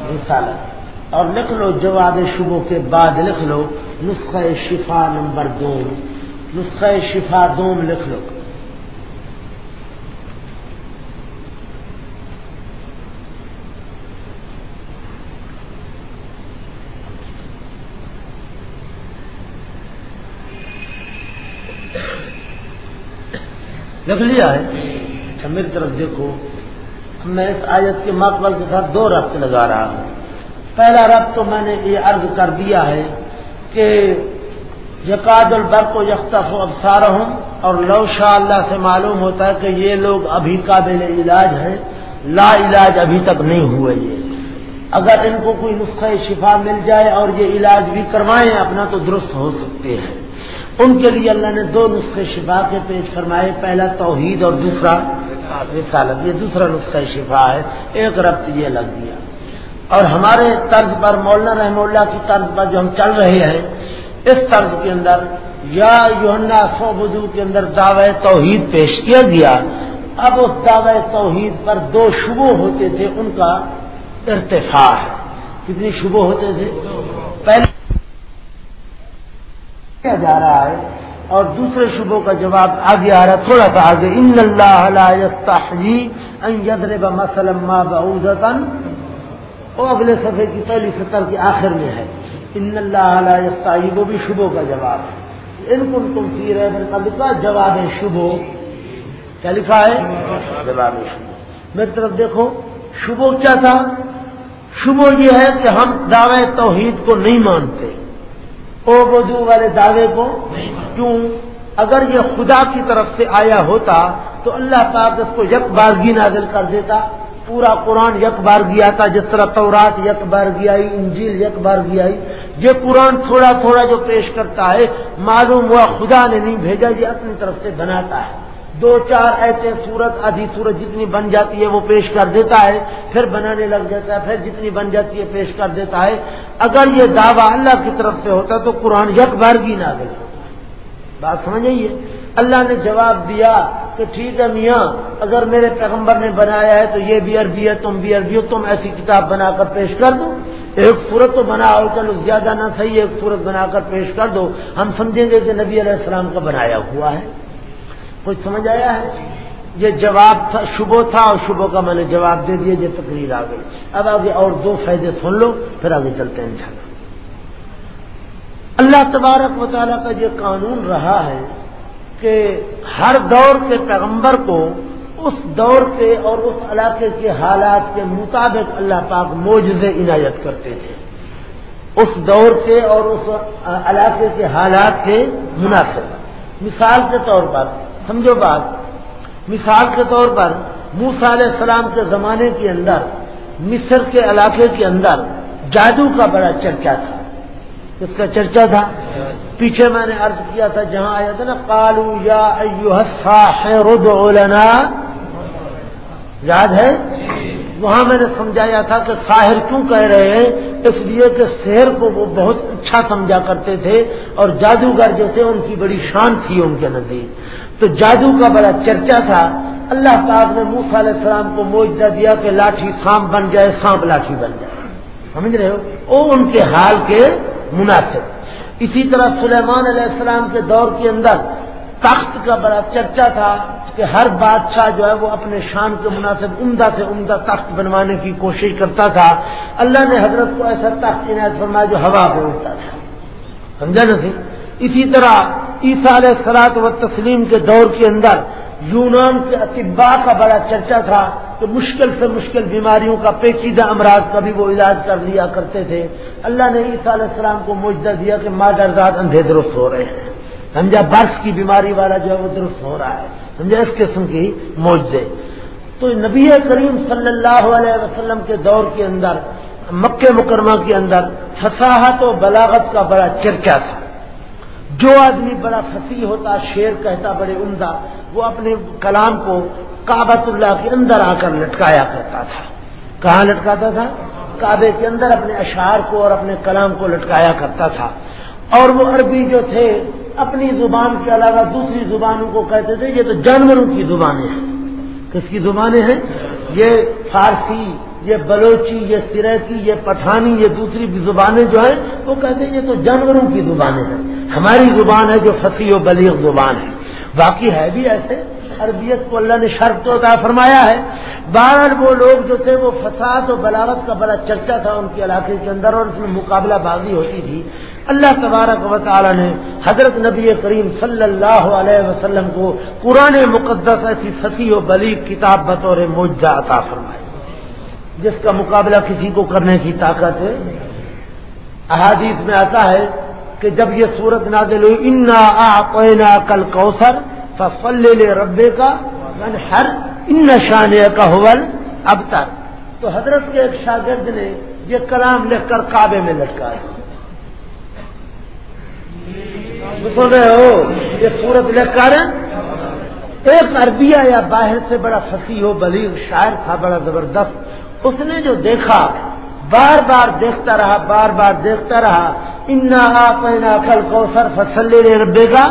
رسالت۔ اور لکھ لو جواب شبوں کے بعد لکھ لو، نسخہ شفا نمبر دوم نسخہ شفا دوم لکھ لو۔ لکھ لیا ہے۔ اچھا میری طرف دیکھو۔ میں اس آیت کے مقبل کے ساتھ دو ربط لگا رہا ہوں۔ پہلا رب تو میں نے یہ عرض کر دیا ہے کہ یقاد البر کو یکتف ابسار ہوں اور لو شاء اللہ سے معلوم ہوتا ہے کہ یہ لوگ ابھی قابل علاج ہیں۔ لا علاج ابھی تک نہیں ہوئے یہ۔ اگر ان کو کوئی نسخہ شفا مل جائے اور یہ علاج بھی کروائیں اپنا تو درست ہو سکتے ہیں۔ ان کے لیے اللہ نے دو نسخے شفا کے پیش فرمائے، پہلا توحید اور دوسرا رسالت۔ یہ دوسرا نسخہ شفا ہے، ایک ربط یہ لگ دیا اور ہمارے طرز پر مولانا رحم اللہ کی طرز پر جو ہم چل رہے ہیں، اس طرز کے اندر یا یونا سو بدو کے اندر دعوی توحید پیش کیا گیا۔ اب اس دعوی توحید پر دو شبو ہوتے تھے، ان کا ارتفاع ہے۔ کتنی شبو ہوتے تھے؟ پہلے کیا جا رہا ہے؟ اور دوسرے شبوں کا جواب آگے آ رہا تھوڑا سا آگے، ان اللہ مسلم وہ اگلے صفحے کی پہلی سطر کے آخر میں ہے، ان اللہ وہ بھی شبوں کا جواب ہے۔ ان کو تم سی رہے لکھا جواب شبو۔ کیا لکھا ہے؟ جواب شبو۔ میری طرف دیکھو، شبو کیا تھا؟ شبو یہ ہے کہ ہم دعوے توحید کو نہیں مانتے۔ او بدو والے دعوے کو؟ کیوں؟ اگر یہ خدا کی طرف سے آیا ہوتا تو اللہ پاک اس کو یک بارگی نازل کر دیتا پورا قرآن یک بارگی آتا جس طرح تورات یک بارگی آئی انجیل یک بارگی آئی یہ قرآن تھوڑا تھوڑا جو پیش کرتا ہے معلوم ہوا خدا نے نہیں بھیجا یہ اپنی طرف سے بناتا ہے۔ دو چار ایسے سورت، آدھی سورت جتنی بن جاتی ہے وہ پیش کر دیتا ہے، پھر بنانے لگ جاتا ہے، پھر جتنی بن جاتی ہے پیش کر دیتا ہے۔ اگر یہ دعویٰ اللہ کی طرف سے ہوتا تو قرآن یک بارگی نہ دے بات سمجھائیے اللہ نے جواب دیا کہ ٹھیک ہے میاں، اگر میرے پیغمبر نے بنایا ہے تو یہ بھی عربی ہے، تم بھی عربی ہو، تم ایسی کتاب بنا کر پیش کر دو۔ ایک صورت تو بنا ہو چلو زیادہ نہ صحیح، ایک صورت بنا کر پیش کر دو۔ ہم سمجھیں گے کہ نبی علیہ السلام کا بنایا ہوا ہے۔ کچھ سمجھ آیا ہے؟ یہ جواب تھا شبو تھا اور شبو کا میں نے جواب دے دیا، یہ تقریر آ گئی۔ اب آگے اور دو فائدے سن لو، پھر آگے چلتے ہیں انشاءاللہ۔ اللہ تبارک مطالعہ کا یہ قانون رہا ہے کہ ہر دور کے پیغمبر کو اس دور کے اور اس علاقے کے حالات کے مطابق اللہ پاک موجز عنایت کرتے تھے۔ اس دور کے اور اس علاقے کے حالات کے مناسب مثال کے طور پر سمجھو بات، مثال کے طور پر موسا علیہ السلام کے زمانے کے اندر، مصر کے علاقے کے اندر جادو کا بڑا چرچا تھا۔ اس کا چرچا تھا؟ پیچھے میں نے عرض کیا تھا، جہاں آیا تھا نا کالو یا یاد ہے؟ وہاں میں نے سمجھایا تھا کہ ساحر کیوں کہہ رہے ہیں؟ اس لیے کہ شہر کو وہ بہت اچھا سمجھا کرتے تھے اور جادوگر جو تھے، ان کی بڑی شان تھی ان کے نزدیک۔ تو جادو کا بڑا چرچا تھا۔ اللہ پاک نے موسا علیہ السلام کو موجدہ دیا کہ لاٹھی سانپ بن جائے سانپ لاٹھی بن جائے۔ سمجھ رہے ہو؟ وہ ان کے حال کے مناسب۔ اسی طرح سلیمان علیہ السلام کے دور کے اندر تخت کا بڑا چرچا تھا کہ ہر بادشاہ جو ہے وہ اپنے شان کے مناسب عمدہ سے عمدہ تخت بنوانے کی کوشش کرتا تھا۔ اللہ نے حضرت کو ایسا تخت عنایت فرمایا جو ہوا پہ اٹھتا تھا۔ سمجھا نہیں؟ اسی طرح عیسیٰ علیہ سلاط و تسلیم کے دور کے اندر یونان کے اطباء کا بڑا چرچا تھا کہ مشکل سے مشکل بیماریوں کا پیچیدہ امراض کا بھی وہ علاج کر لیا کرتے تھے۔ اللہ نے عیسیٰ علیہ السلام کو معجدہ دیا کہ مادرزاد اندھے درست ہو رہے ہیں۔ سمجھا برس کی بیماری والا جو ہے وہ درست ہو رہا ہے۔ سمجھا اس قسم کی معجزے۔ تو نبی کریم صلی اللہ علیہ وسلم کے دور کے اندر، مکہ مکرمہ کے اندر فصاحت و بلاغت کا بڑا چرچا تھا۔ جو آدمی بڑا فصیح ہوتا، شیر کہتا، بڑے عمدہ، وہ اپنے کلام کو کابت اللہ کے اندر آ کر لٹکایا کرتا تھا۔ کہاں لٹکاتا تھا؟ کعبے کے اندر اپنے اشعار کو اور اپنے کلام کو لٹکایا کرتا تھا۔ اور وہ عربی جو تھے، اپنی زبان کے علاوہ دوسری زبانوں کو کہتے تھے، یہ تو جانوروں کی زبانیں ہیں۔ کس کی زبانیں ہیں؟ یہ فارسی، یہ بلوچی، یہ سریکی یہ پٹھانی، یہ دوسری زبانیں جو ہیں، وہ کہتے ہیں یہ تو جانوروں کی زبانیں ہیں۔ ہماری زبان ہے جو فصیح و بلیغ زبان ہے۔ باقی ہے بھی ایسے۔ عربیت کو اللہ نے شرط تو عطا فرمایا ہے۔ بار وہ لوگ جو تھے، وہ فساد و بلاوت کا بڑا چرچا تھا ان کے علاقے کے اندر اور اس میں مقابلہ بازی ہوتی تھی۔ اللہ تبارک و تعالی نے حضرت نبی کریم صلی اللہ علیہ وسلم کو قرآن مقدس ایسی فصیح و بلی کتاب بطور معجزہ عطا فرمائی۔ جس کا مقابلہ کسی کو کرنے کی طاقت ہے۔ احادیث میں آتا ہے کہ جب یہ صورت نازل ہوئی، انا آنا کل کوثر فصل ربے کا ہر ان شان کا حول اب تک تو حضرت کے ایک شاگرد نے یہ کلام لکھ کر کعبے میں لٹکا سن رہے ہو؟ یہ سورت لکھ کر ایک عربیہ یا باہر سے بڑا فصیح ہو بلیغ شاعر تھا، بڑا زبردست۔ اس نے جو دیکھا، بار بار دیکھتا رہا، بار بار دیکھتا رہا، انا پہنا کل کوسر فصل ربے کا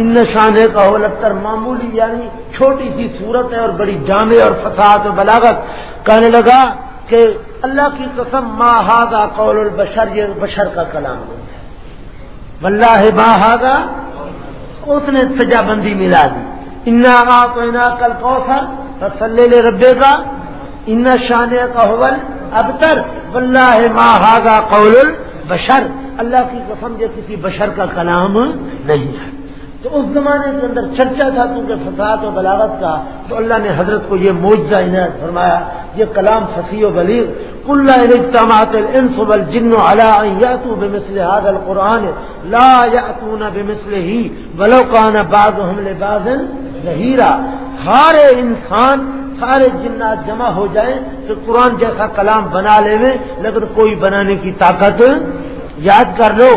ان شانے کا ہو ہولتر معمولی یعنی چھوٹی سی صورت ہے اور بڑی جامع اور فساد و بلاغت۔ کہنے لگا کہ اللہ کی قسم ماہاگا قول البشر، یہ بشر کا کلام ولہ ماہاگا اس نے سجا بندی ملا دی۔ انا انا کل کوثر لے ربے کا ان شان کا حول ابتر ولہ ماہاگا قول البشر اللہ کی قسم یہ کسی بشر کا کلام نہیں ہے۔ تو اس زمانے کے اندر چرچا تھا کیونکہ فساد و بلاغت کا، تو اللہ نے حضرت کو یہ موجہ عنایت فرمایا، یہ کلام فصیح و بلیغ کل اجتماعت الانس والجن على هذا القران لا ياتون بمثله ولو كان بعضهم لبعض ظهيرا سارے انسان، سارے جنات جمع ہو جائیں تو قرآن جیسا کلام بنا لے میں، لیکن کوئی بنانے کی طاقت، یاد کر لو۔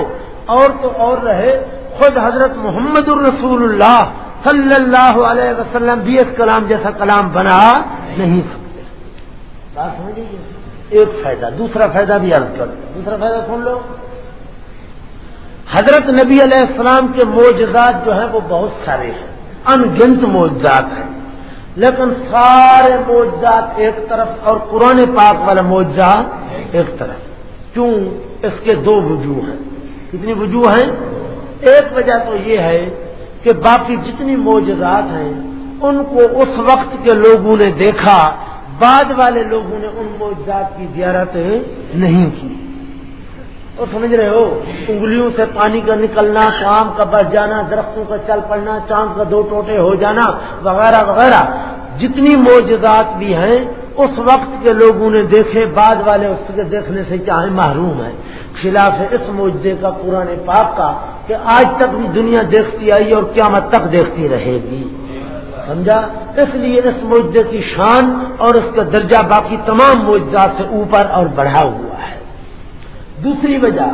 اور تو اور رہے خود حضرت محمد الرسول اللہ صلی اللہ علیہ وسلم بھی اس کلام جیسا کلام بنا نہیں سکتے۔ بات سمجھے ایک فائدہ، دوسرا فائدہ بھی عرض کر۔ دوسرا فائدہ سن لو۔ حضرت نبی علیہ السلام کے معجزات جو ہیں وہ بہت سارے ہیں۔ ان گنت معجزات ہیں۔ لیکن سارے معجزات ایک طرف اور قرآن پاک والا معجزات ایک طرف۔ کیوں؟ اس کے دو وجوہ ہیں۔ کتنی وجوہ ہیں؟ ایک وجہ تو یہ ہے کہ باقی جتنی موجودات ہیں، ان کو اس وقت کے لوگوں نے دیکھا، بعد والے لوگوں نے ان موجودات کی زیارت نہیں کی۔ اور سمجھ رہے ہو؟ انگلیوں سے پانی کا نکلنا کام کا بس جانا، درختوں کا چل پڑنا، چاند کا دو ٹوٹے ہو جانا، وغیرہ وغیرہ۔ جتنی موجودات بھی ہیں اس وقت کے لوگوں نے دیکھے، بعد والے اس کے دیکھنے سے چاہے محروم ہیں۔ خلاف اس معجزے کا، قرآن پاک کا، کہ آج تک بھی دنیا دیکھتی آئی اور قیامت تک دیکھتی رہے گی۔ سمجھا؟ اس لیے اس معجزے کی شان اور اس کا درجہ باقی تمام معجزات سے اوپر اور بڑھا ہوا ہے۔ دوسری وجہ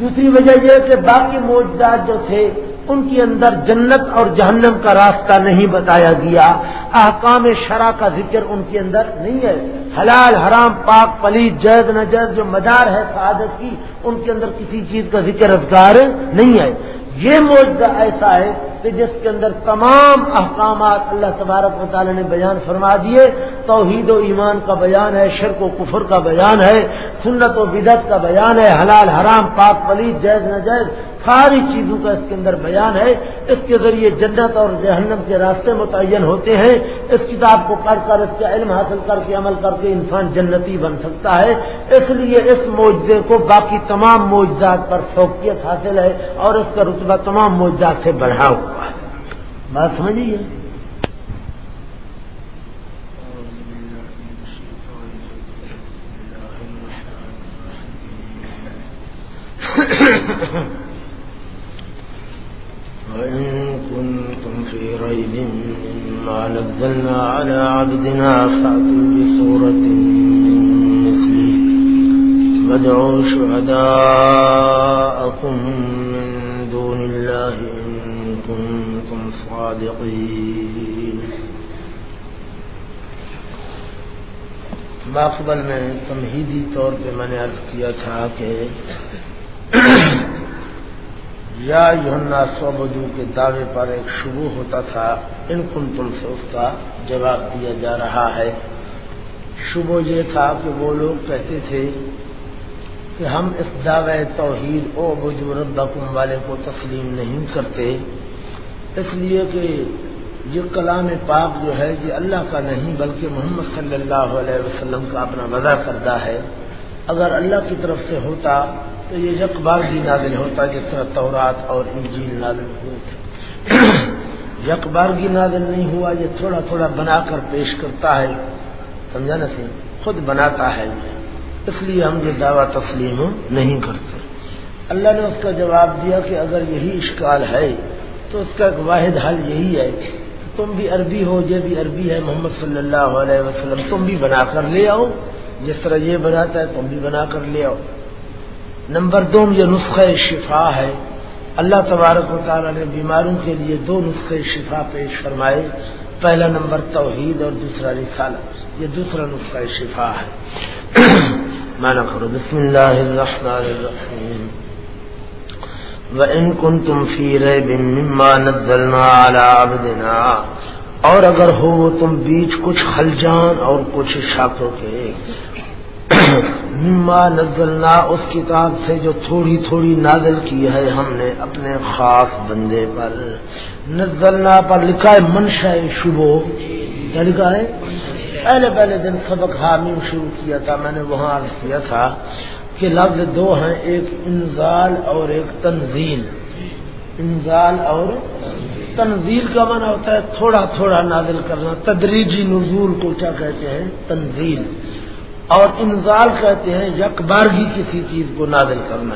دوسری وجہ یہ کہ باقی معجزات جو تھے ان کے اندر جنت اور جہنم کا راستہ نہیں بتایا گیا۔ احکام شرع کا ذکر ان کے اندر نہیں ہے۔ حلال، حرام، پاک پلی جید نجد جو مدار ہے سعادت کی، ان کے اندر کسی چیز کا ذکر ازگار نہیں ہے۔ یہ معجزہ ایسا ہے کہ جس کے اندر تمام احکامات اللہ تبارک و تعالی نے بیان فرما دیے۔ توحید و ایمان کا بیان ہے، شرک و کفر کا بیان ہے، سنت و بدت کا بیان ہے، حلال، حرام، پاک، پلیت جیز نجائز ساری چیزوں کا اس کے اندر بیان ہے۔ اس کے ذریعے جنت اور جہنم کے راستے متعین ہوتے ہیں۔ اس کتاب کو پڑھ کر، اس کا علم حاصل کر کے عمل کر کے انسان جنتی بن سکتا ہے۔ اس لیے اس معجزے کو باقی تمام معجزات پر فوقیت حاصل ہے اور اس کا رتبہ تمام معجزات سے بڑھا ہوا ہے۔ بات سمجھیے كنتم مما نزلنا على عبدنا فأتوا بصورة من مثله وادعوا شهداءكم من دون الله إن كنتم صادقين ماقبل میں تمہیدی طور پہ میں نے عرض کیا تھا کہ یا یونا سوبدو کے دعوے پر ایک شبو ہوتا تھا، ان کنتم سے اس کا جواب دیا جا رہا ہے۔ شبو یہ تھا کہ وہ لوگ کہتے تھے کہ ہم اس دعوے توحید او بجو ربکم والے کو تسلیم نہیں کرتے، اس لیے کہ یہ کلام پاک جو ہے، یہ اللہ کا نہیں، بلکہ محمد صلی اللہ علیہ وسلم کا اپنا وضع کردہ ہے۔ اگر اللہ کی طرف سے ہوتا تو یہ یک بار بھی نازل ہوتا ہے، جس طرح تورات اور انجیل نازل ہوئے تھے۔ یک بھی نازل نہیں ہوا، یہ تھوڑا تھوڑا بنا کر پیش کرتا ہے۔ سمجھا نا سی خود بناتا ہے۔ یہ اس لیے ہم یہ دعویٰ تسلیم نہیں کرتے۔ اللہ نے اس کا جواب دیا کہ اگر یہی اشکال ہے، تو اس کا ایک واحد حل یہی ہے تم بھی عربی ہو، یہ بھی عربی ہے، محمد صلی اللہ علیہ وسلم، تم بھی بنا کر لے آؤ۔ جس طرح یہ بناتا ہے، تم بھی بنا کر لے آؤ۔ نمبر دو یہ نسخہ شفا ہے۔ اللہ تبارک و تعالیٰ نے بیماروں کے لیے دو نسخے شفا پیش فرمائے۔ پہلا نمبر توحید اور دوسرا رسالت۔ یہ دوسرا نسخہ شفا ہے۔ مانا کرو بسم اللہ الرحمن الرحیم۔ وَإِن كُنتُمْ فِي رَيْبٍ مِّمَّا نَزَّلْنَا عَلَىٰ عَبْدِنَا۔ اور اگر ہو تم بیچ کچھ خلجان اور کچھ شاکوں کے۔ مما نزلنا اس کتاب سے جو تھوڑی تھوڑی نازل کی ہے ہم نے اپنے خاص بندے پر۔ نزلنا پر لکھا ہے منشا شبو کیا لکھا ہے؟ پہلے پہلے دن سبق حامیم شروع کیا تھا، میں نے وہاں عرض کیا تھا کہ لفظ دو ہیں، ایک انزال اور ایک تنزیل۔ انزال اور تنزیل کا معنی ہوتا ہے تھوڑا تھوڑا نازل کرنا۔ تدریجی نزول کو کیا کہتے ہیں؟ تنزیل۔ اور انزال کہتے ہیں یکبارگی کسی چیز کو نازل کرنا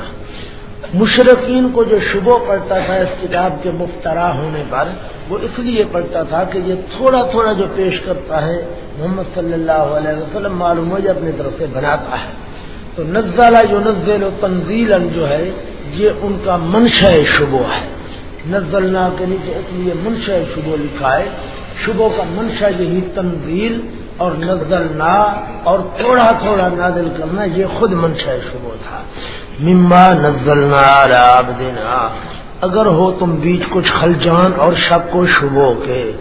مشرقین کو جو شبو پڑتا تھا اس کتاب کے مفترا ہونے پر، وہ اس لیے پڑتا تھا کہ یہ تھوڑا تھوڑا جو پیش کرتا ہے، محمد صلی اللہ علیہ وسلم معلوم ہو اپنی طرف سے بناتا ہے۔ تو نزالہ جو نزل و تنزیل جو ہے، یہ ان کا منشا شبو ہے۔ نزلنا کے نیچے اس لیے منشا شبو لکھا ہے۔ شبو کا منشا یہی تنزیل اور نزلنا اور تھوڑا تھوڑا نازل کرنا یہ خود منشا شبو تھا۔ مما نزلنا دینا اگر ہو تم بیچ کچھ خلجان اور شک و شبو کے۔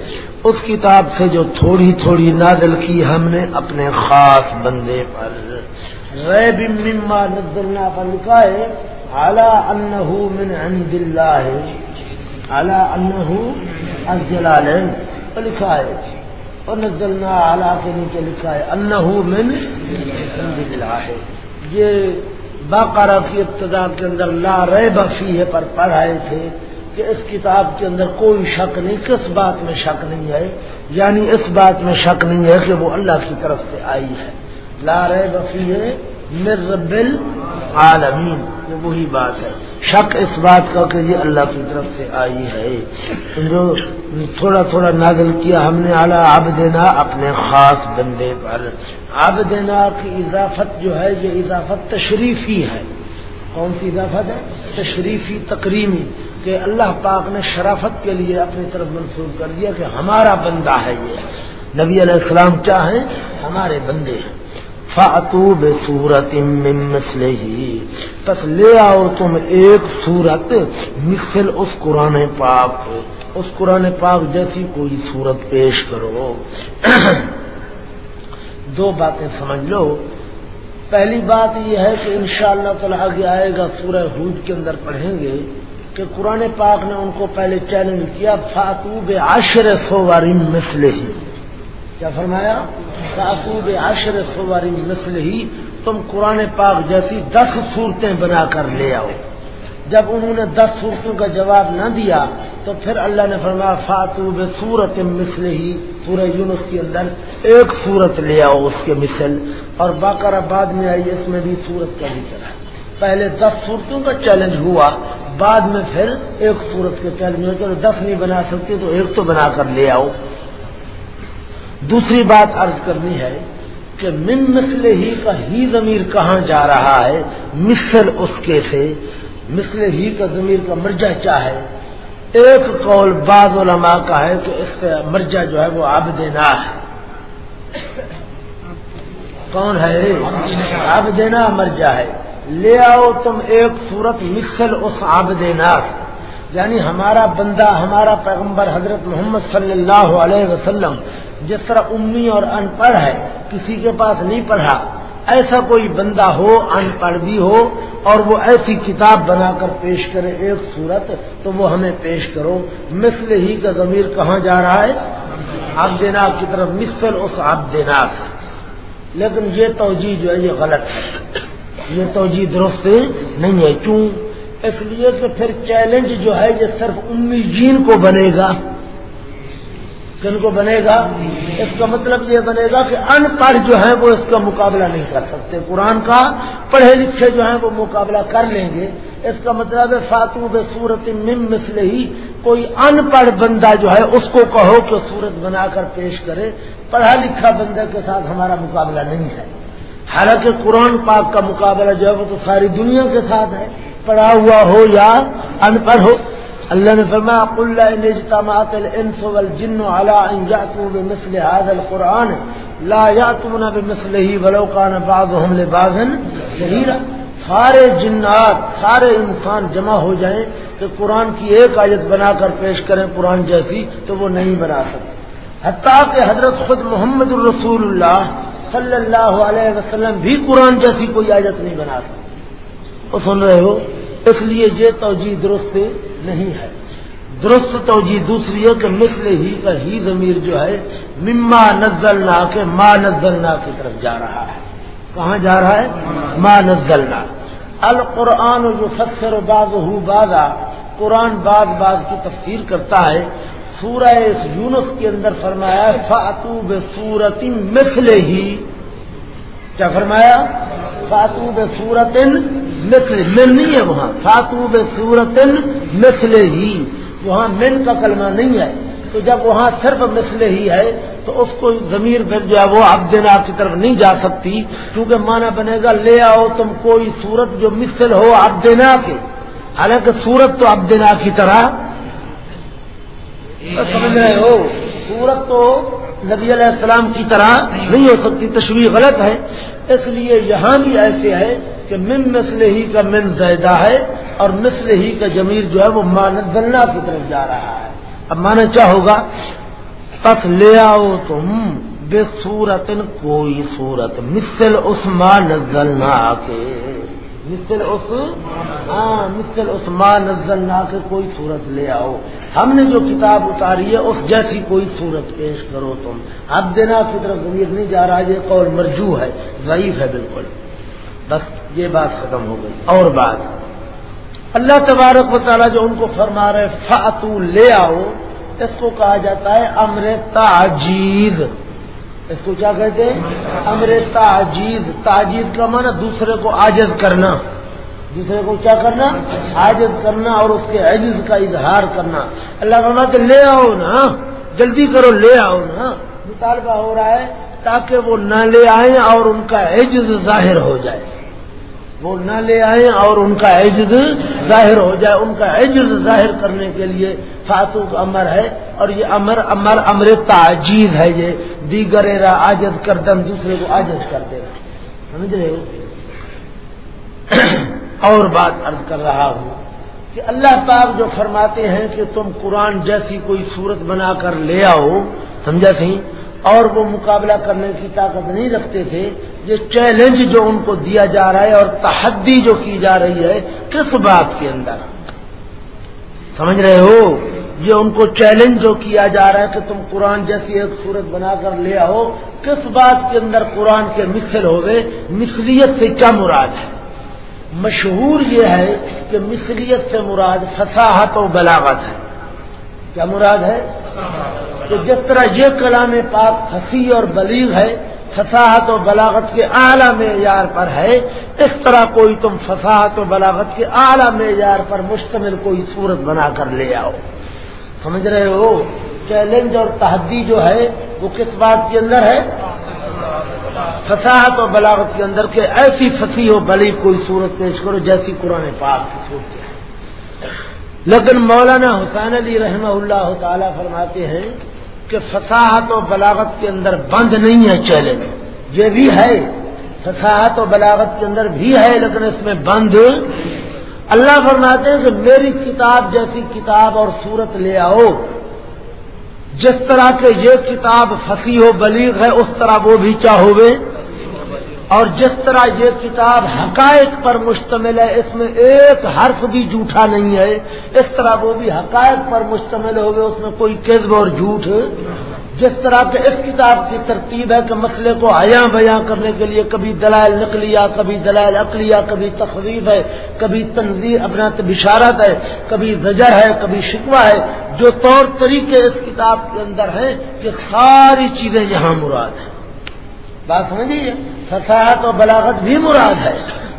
اس کتاب سے جو تھوڑی تھوڑی نازل کی ہم نے اپنے خاص بندے پر۔ غیب مما نزلنا پر لکھا ہے اعلی انہ من عند اللہ۔ اعلی انہ الجلال لکھا ہے۔ اور نزلنا اعلی کے نیچے لکھا ہے انہ من عند اللہ یہ باقارہ کی ابتدا کے اندر لا ریب فیہ پر پڑھائے تھے کہ اس کتاب کے اندر کوئی شک نہیں، کس بات میں شک نہیں ہے؟ یعنی اس بات میں شک نہیں ہے کہ وہ اللہ کی طرف سے آئی ہے۔ لا ریب فیہ مر رب العالمین۔ یہ وہی بات ہے۔ شک اس بات کا کہ یہ اللہ کی طرف سے آئی ہے۔ جو تھوڑا تھوڑا نازل کیا ہم نے، اعلیٰ آب دینا اپنے خاص بندے پر۔ آب دینا کی اضافت جو ہے، یہ اضافت تشریفی ہے۔ کون سی اضافت ہے؟ تشریفی تقریمی۔ کہ اللہ پاک نے شرافت کے لیے اپنی طرف منسوخ کر دیا کہ ہمارا بندہ ہے یہ۔ نبی علیہ السلام کیا ہیں؟ ہمارے بندے ہیں۔ فاتو بے سورت ہی بس لے آؤ تم ایک سورت مثل اس قرآن پاک اس قرآن پاک جیسی کوئی سورت پیش کرو. دو باتیں سمجھ لو. پہلی بات یہ ہے کہ انشاءاللہ شاء اللہ آگے آئے گا سورہ حود کے اندر پڑھیں گے کہ قرآن پاک نے ان کو پہلے چیلنج کیا، فاتو بے آشر سواری مسلے ہی کیا فرمایا؟ کاقوب عشر سواری نسل ہی تم قرآن پاک جیسی دس صورتیں بنا کر لے آؤ۔ جب انہوں نے دس صورتوں کا جواب نہ دیا، تو پھر اللہ نے فرمایا فاتوب سورت مثل ہی پورے یونس کے اندر ایک صورت لے آؤ اس کے مثل۔ اور باقر بعد میں آئی، اس میں بھی سورت کا ذکر ہے۔ پہلے دس صورتوں کا چیلنج ہوا، بعد میں پھر ایک صورت کے چیلنج ہوا چلو دس نہیں بنا سکتے تو ایک تو بنا کر لے آؤ۔ دوسری بات عرض کرنی ہے کہ من مسل ہی کا ہی ضمیر کہاں جا رہا ہے؟ مثل اس کے سے۔ مثل ہی کا ضمیر کا مرجع کیا ہے؟ ایک قول بعض علماء کا ہے کہ اس کا مرجع جو ہے وہ آب دینا ہے۔ کون ہے؟ آب دینا مرجع ہے۔ لے آؤ تم ایک صورت مثل اس آب دینا یعنی ہمارا بندہ، ہمارا پیغمبر حضرت محمد صلی اللہ علیہ وسلم جس طرح امی اور ان پڑھ ہے، کسی کے پاس نہیں پڑھا۔ ایسا کوئی بندہ ہو، ان پڑھ بھی ہو، اور وہ ایسی کتاب بنا کر پیش کرے ایک صورت، تو وہ ہمیں پیش کرو۔ مثل ہی کا ضمیر کہاں جا رہا ہے؟ آپ دینا کی طرف، مثل اس آپ دینا لیکن یہ توجہ جو ہے، یہ غلط ہے۔ یہ توجہ درست نہیں ہے۔ کیوں؟ اس لیے کہ پھر چیلنج جو ہے، یہ صرف امی جین کو بنے گا۔ کن کو بنے گا؟ اس کا مطلب یہ بنے گا کہ ان پڑھ جو ہیں وہ اس کا مقابلہ نہیں کر سکتے۔ قرآن کا پڑھے لکھے جو ہیں وہ مقابلہ کر لیں گے۔ اس کا مطلب ہے فاتو بے صورت مم مثل ہی کوئی ان پڑھ بندہ جو ہے اس کو کہو کہ صورت بنا کر پیش کرے۔ پڑھا لکھا بندہ کے ساتھ ہمارا مقابلہ نہیں ہے۔ حالانکہ قرآن پاک کا مقابلہ جو ہے وہ تو ساری دنیا کے ساتھ ہے۔ پڑھا ہوا ہو یا ان پڑھ ہو۔ اللہ نے فرمایا، قل ان اجتماعت الانس والجن على ان ياتوا بمثل هذا القران لا ياتون بمثله ولو كان بعضهم لبعض ظهيرا سارے جنات، سارے انسان جمع ہو جائیں کہ قرآن کی ایک آیت بنا کر پیش کریں قرآن جیسی، تو وہ نہیں بنا سکتے۔ حتیٰ کہ حضرت خود محمد الرسول اللہ صلی اللہ علیہ وسلم بھی قرآن جیسی کوئی آیت نہیں بنا سکتے۔ وہ سن رہے ہو؟ اس لیے یہ توجہ درست نہیں ہے۔ درست توجہ دوسری ہے کہ مثل ہی کا ہی ضمیر جو ہے، مما نزلنا کے ماں نزلنا کی طرف جا رہا ہے۔ کہاں جا رہا ہے؟ ماں نزلنا۔ القرآن جو فصر باغ ہو باغا قرآن باغ باغ کی تفسیر کرتا ہے۔ سورہ یونس کے اندر فرمایا فاتو بے سورت مثل ہی کیا فرمایا؟ فاتو بے مثل من نہیں ہے وہاں۔ فاتو بے سورت مثل ہی۔ وہاں من کا کلمہ نہیں ہے۔ تو جب وہاں صرف مثل ہی ہے، تو اس کو ضمیر پھر جو ہے وہ دینا کی طرف نہیں جا سکتی۔ کیونکہ مانا بنے گا، لے آؤ تم کوئی صورت جو مثل ہو دینا کے۔ حالانکہ صورت تو دینا کی طرح۔ سمجھ رہے ہو؟ صورت تو نبی علیہ السلام کی طرح نہیں ہو سکتی، تشویح غلط ہے۔ اس لیے یہاں بھی ایسے ہے۔ کہ من مثل ہی کا من زیدہ ہے اور مثل ہی کا جمیر جو ہے وہ ماندنا کی طرف جا رہا ہے۔ اب مانا کیا ہوگا؟ پس لے آؤ تم بے صورت کوئی صورت، مثل اس ماں کے۔ مثل اس ہاں مثل اس ماں کے کوئی صورت لے آؤ۔ ہم نے جو کتاب اتاری ہے، اس جیسی کوئی صورت پیش کرو تم۔ اب دینا کی طرف ضمیر نہیں جا رہا، یہ قول مرجو ہے، ضعیف ہے بالکل۔ بس یہ بات ختم ہو گئی۔ اور بات اللہ تبارک و تعالیٰ جو ان کو فرما رہے فاتو لے آؤ، اس کو کہا جاتا ہے امر تاجید اس کو کیا کہتے ہیں؟ امر تاجید تاجید کا معنی دوسرے کو عاجز کرنا۔ دوسرے کو کیا کرنا؟ عاجز کرنا اور اس کے عجز کا اظہار کرنا۔ اللہ فرماتے لے آؤ نا، جلدی کرو، لے آؤ نا۔ مطالبہ ہو رہا ہے تاکہ وہ نہ لے آئیں اور ان کا عجز ظاہر ہو جائے۔ وہ نہ لے آئیں اور ان کا عجز ظاہر ہو جائے۔ ان کا عجز ظاہر کرنے کے لیے فاتو امر ہے اور یہ امر امر امر تعجیز ہے۔ یہ دیگر آجز کر دم دوسرے کو آجز کر دے۔ سمجھ رہے ہو؟ اور بات عرض کر رہا ہوں کہ اللہ پاک جو فرماتے ہیں کہ تم قرآن جیسی کوئی صورت بنا کر لے آؤ، سمجھا سی اور وہ مقابلہ کرنے کی طاقت نہیں رکھتے تھے۔ یہ چیلنج جو ان کو دیا جا رہا ہے اور تحدی جو کی جا رہی ہے کس بات کے اندر؟ سمجھ رہے ہو؟ یہ ان کو چیلنج جو کیا جا رہا ہے کہ تم قرآن جیسی ایک صورت بنا کر لے آؤ، کس بات کے اندر قرآن کے مثل ہوئے؟ مثلیت سے کیا مراد ہے؟ مشہور یہ ہے کہ مثلیت سے مراد فصاحت و بلاغت ہے۔ کیا مراد ہے؟ کہ جس طرح یہ کلام پاک پھنسی اور بلیغ ہے فصاحت و بلاغت کے اعلیٰ معیار پر ہے، اس طرح کوئی تم فصاحت و بلاغت کے اعلیٰ معیار پر مشتمل کوئی صورت بنا کر لے آؤ۔ سمجھ رہے ہو؟ چیلنج اور تحدی جو ہے، وہ کس بات کے اندر ہے؟ فصاحت و بلاغت کے اندر کہ ایسی فصیح و بلی کوئی صورت پیش کرو جیسی قرآن پاک کی صورت ہے لیکن مولانا حسین علی رحمہ اللہ تعالی فرماتے ہیں کہ فصاحت و بلاغت کے اندر بند نہیں ہے چیلنج یہ بھی ہے۔ فصاحت و بلاغت کے اندر بھی ہے، لیکن اس میں بند۔ اللہ فرماتے ہیں کہ میری کتاب جیسی کتاب اور صورت لے آؤ۔ جس طرح کے یہ کتاب فصیح و بلیغ ہے، اس طرح وہ بھی چاہو گے۔ اور جس طرح یہ کتاب حقائق پر مشتمل ہے، اس میں ایک حرف بھی جھوٹا نہیں ہے۔ اس طرح وہ بھی حقائق پر مشتمل ہوگی اس میں کوئی قزب اور جھوٹ۔ جس طرح کے اس کتاب کی ترتیب ہے کہ مسئلے کو آیا بیاں کرنے کے لیے کبھی دلائل نقلیہ، کبھی دلائل اقلیہ کبھی تقریب ہے، کبھی تنظیم اپنا بشارت ہے، کبھی زجر ہے، کبھی شکوہ ہے۔ جو طور طریقے اس کتاب کے اندر ہیں کہ ساری چیزیں یہاں مراد ہیں۔ بات سمجھیے فصاحت اور بلاغت بھی مراد ہے۔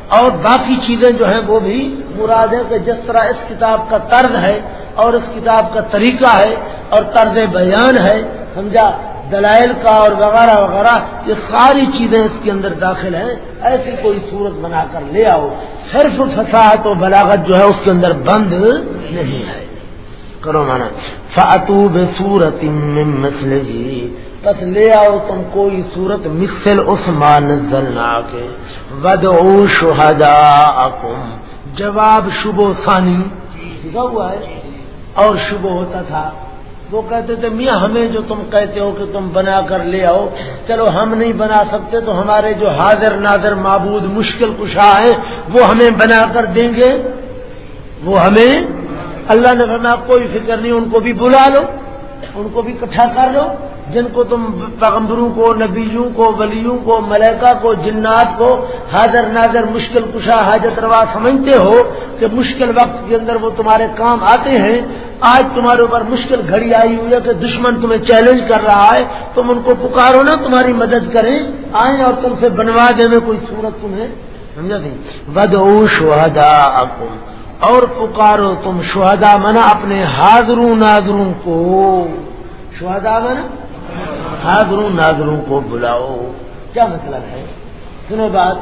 اور باقی چیزیں جو ہیں وہ بھی مراد ہیں کہ جس طرح اس کتاب کا طرز ہے اور اس کتاب کا طریقہ ہے اور طرز بیان ہے، سمجھا؟ دلائل کا اور وغیرہ وغیرہ، یہ ساری چیزیں اس کے اندر داخل ہیں۔ ایسی کوئی صورت بنا کر لے آؤ۔ صرف فساحت و بلاغت جو ہے اس کے اندر بند نہیں ہے۔ کرو مانا۔ فاتو بے سورت جی بس لے آؤ تم کوئی صورت مثل اس نہ کے۔ ود او شہدا جواب شبو ثانی۔ ہوا ہے؟ اور شبہ ہوتا تھا۔ وہ کہتے تھے، میاں، ہمیں جو تم کہتے ہو کہ تم بنا کر لے آؤ، چلو ہم نہیں بنا سکتے تو ہمارے جو حاضر نادر معبود مشکل کشا ہے وہ ہمیں بنا کر دیں گے۔ وہ ہمیں، اللہ نے فرمایا، کوئی فکر نہیں، ان کو بھی بلا لو۔ ان کو بھی اکٹھا کر لو، جن کو تم پیغمبروں کو، نبیوں کو، ولیوں کو ملیکا کو، جنات کو حاضر ناظر مشکل کشا حاجت روا سمجھتے ہو کہ مشکل وقت کے اندر وہ تمہارے کام آتے ہیں۔ آج تمہارے اوپر مشکل گھڑی آئی ہوئی ہے کہ دشمن تمہیں چیلنج کر رہا ہے، تم ان کو پکارو نا، تمہاری مدد کریں۔ آئیں اور تم سے بنوا دیں میں کوئی صورت تمہیں سمجھا نہیں ود شہدا اور پکارو تم شہدا منا اپنے حاضروں نادروں کو۔ شہدا منا؟ حاضروں ناظروں کو بلاؤ۔ کیا مطلب ہے؟ سنو بات۔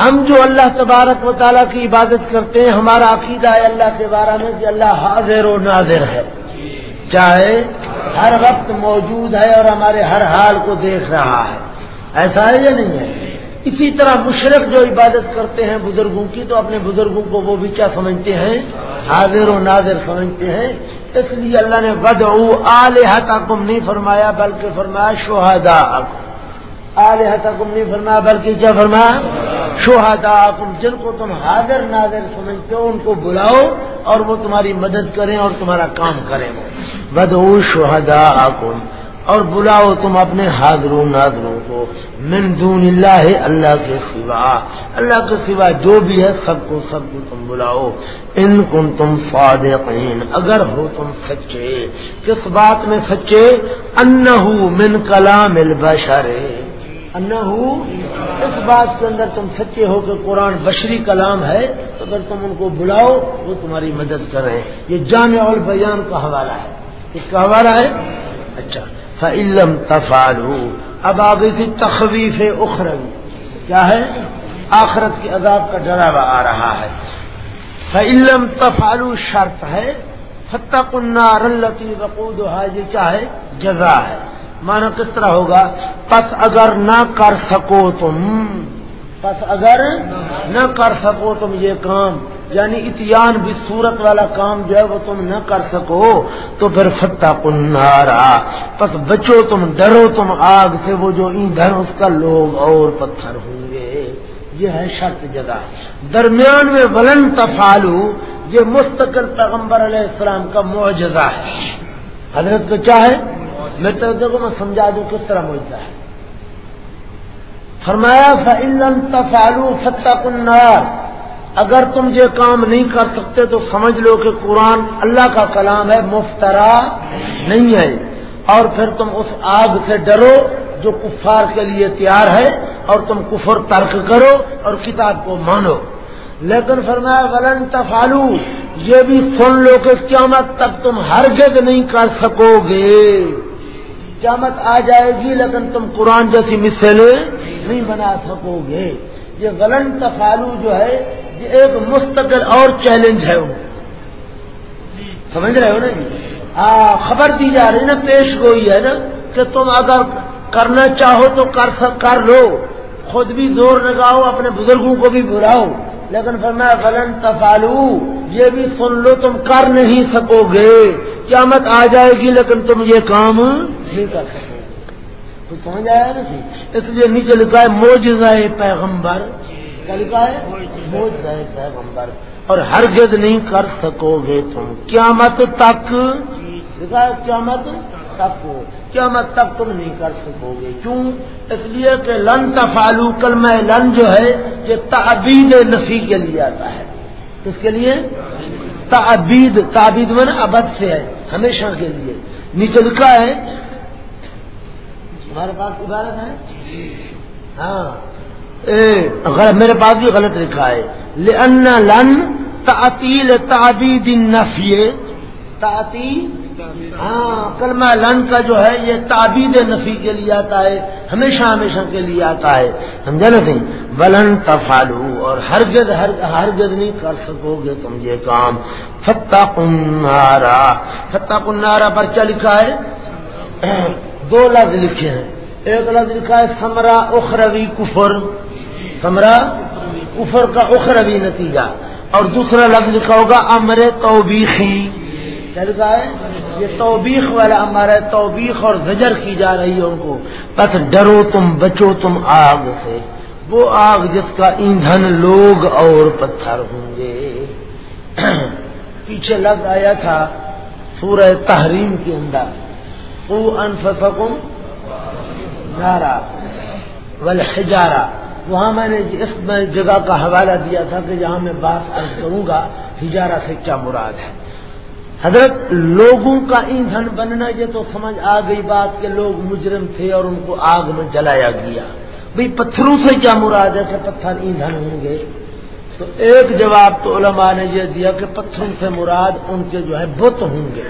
ہم جو اللہ تبارک و تعالیٰ کی عبادت کرتے ہیں، ہمارا عقیدہ ہے اللہ کے بارے میں کہ اللہ حاضر و ناظر ہے۔ چاہے ہر وقت موجود ہے اور ہمارے ہر حال کو دیکھ رہا ہے۔ ایسا ہے یا نہیں ہے؟ اسی طرح مشرق جو عبادت کرتے ہیں بزرگوں کی، تو اپنے بزرگوں کو وہ بھی کیا سمجھتے ہیں؟ حاضر و ناظر سمجھتے ہیں۔ اس لیے اللہ نے ود آلیہ تم نہیں فرمایا بلکہ فرمایا شہدا آلیہ تم نہیں فرمایا بلکہ کیا فرمایا؟ شہدا تم جن کو تم حاضر ناظر سمجھتے ہو، ان کو بلاؤ اور وہ تمہاری مدد کریں اور تمہارا کام کریں۔ بدو شہدا اور بلاؤ تم اپنے حاضروں ناظروں کو من دون اللہ اللہ کے سوا۔ اللہ کے سوا جو بھی ہے سب کو سب کو تم بلاؤ۔ ان کن تم صادقین۔ اگر ہو تم سچے۔ کس بات میں سچے؟ ان من کلام البشر۔ اس بات کے اندر تم سچے ہو کہ قرآن بشری کلام ہے تو اگر تم ان کو بلاؤ، وہ تمہاری مدد کریں۔ یہ جامع البیان کا حوالہ ہے۔ اس کا حوالہ ہے؟ اچھا۔ فعلم تفالو اب آگے تھی تخویف اخروی۔ کیا ہے؟ آخرت کے عذاب کا ڈراوا آ رہا ہے۔ فعلم تفالو شرط ہے۔ فتح کنار التی وقود یہ کیا ہے؟ جزا ہے۔ مانا کس طرح ہوگا؟ پس اگر نہ کر سکو تم۔ پس اگر نہ کر سکو تم یہ کام۔ یعنی اتیان بھی صورت والا کام جو ہے وہ تم نہ کر سکو، تو پھر فتح کنارا پس بچو تم، ڈرو تم آگ سے، وہ جو ایندھن، اس کا لوگ اور پتھر ہوں گے۔ یہ ہے شرط جگہ۔ درمیان میں ولن تفالو یہ مستقل پیغمبر علیہ السلام کا معجزہ ہے۔ حضرت کو کیا ہے؟ میں تو دیکھو، میں سمجھا دوں کس طرح مجھتا ہے۔ فرمایا فعلم تفالو فتح کنار اگر تم یہ کام نہیں کر سکتے تو سمجھ لو کہ قرآن اللہ کا کلام ہے، مفترا نہیں ہے۔ اور پھر تم اس آگ سے ڈرو جو کفار کے لیے تیار ہے، اور تم کفر ترک کرو اور کتاب کو مانو۔ لیکن فرمایا، ولن تفالو یہ بھی سن لو کہ قیامت تک تم ہرگز نہیں کر سکو گے۔ قیامت آ جائے گی، لیکن تم قرآن جیسی مثلیں نہیں بنا سکو گے۔ یہ غلط تفالو جو ہے یہ ایک مستقل اور چیلنج ہے ان سمجھ رہے ہو نا جی؟ خبر دی جا رہی نا پیش گوئی ہے نا کہ تم اگر کرنا چاہو تو کر سک کر لو۔ خود بھی زور لگاؤ اپنے بزرگوں کو بھی بلاؤ۔ لیکن پھر میں غلط تفالو یہ بھی سن لو تم کر نہیں سکو گے۔ قیامت آ جائے گی لیکن تم یہ کام نہیں کر سکو تو سمجھ آیا نا جی؟ اس لیے نیچے لکھا ہے موجزہ پیغمبر کیا لکھا ہے موجزہ پیغمبر۔ اور ہرگز نہیں کر سکو گے تم۔ قیامت تک۔ لکھا ہے قیامت تک۔ قیامت تک تم نہیں کر سکو گے۔ کیوں؟ اس لیے کہ لن تفالو کل میں لن جو ہے یہ تعبید نفی کے لیے آتا ہے۔ کس کے لیے؟ تعبید۔ تعبید نا ابد سے ہے ہمیشہ کے لیے۔ نیچے لکھا ہے۔ ہمارے پاس عبارت ہے؟ ہاں۔ میرے پاس بھی غلط لکھا ہے۔ لن تعطیل تعبید نفی تعطی ہاں کلمہ لن کا جو ہے، یہ تعبید نفی کے لیے آتا ہے، ہمیشہ ہمیشہ کے لیے آتا ہے۔ سمجھا نا تھی بلن تفالو اور ہر گد ہر نہیں کر سکو گے تم یہ کام۔ فتح کنارا فتح کنارا پر کیا لکھا ہے؟ دو لفظ لکھے ہیں۔ ایک لفظ لکھا ہے سمرا اخروی کفر۔ سمرا کفر کا اخروی نتیجہ۔ اور دوسرا لفظ لکھا ہوگا، امر توبیخی۔ کیا لکھا ہے یہ توبیخ والا امر ہے، توبیخ اور زجر کی جا رہی ہے ان کو۔ بس ڈرو تم، بچو تم آگ سے۔ وہ آگ جس کا ایندھن لوگ اور پتھر ہوں گے۔ پیچھے لگ آیا تھا سورہ تحریم کے اندر۔ او انفسکم نارا والحجارہ وہاں میں نے اس میں جگہ کا حوالہ دیا تھا کہ جہاں میں بات کروں گا، ہجارہ سے کیا مراد ہے۔ حضرت، لوگوں کا ایندھن بننا، یہ تو سمجھ آ گئی بات کہ لوگ مجرم تھے اور ان کو آگ میں جلایا گیا۔ بھئی پتھروں سے کیا مراد ہے کہ پتھر ایندھن ہوں گے؟ تو ایک جواب تو علماء نے یہ دیا کہ پتھروں سے مراد ان کے جو ہے بت ہوں گے۔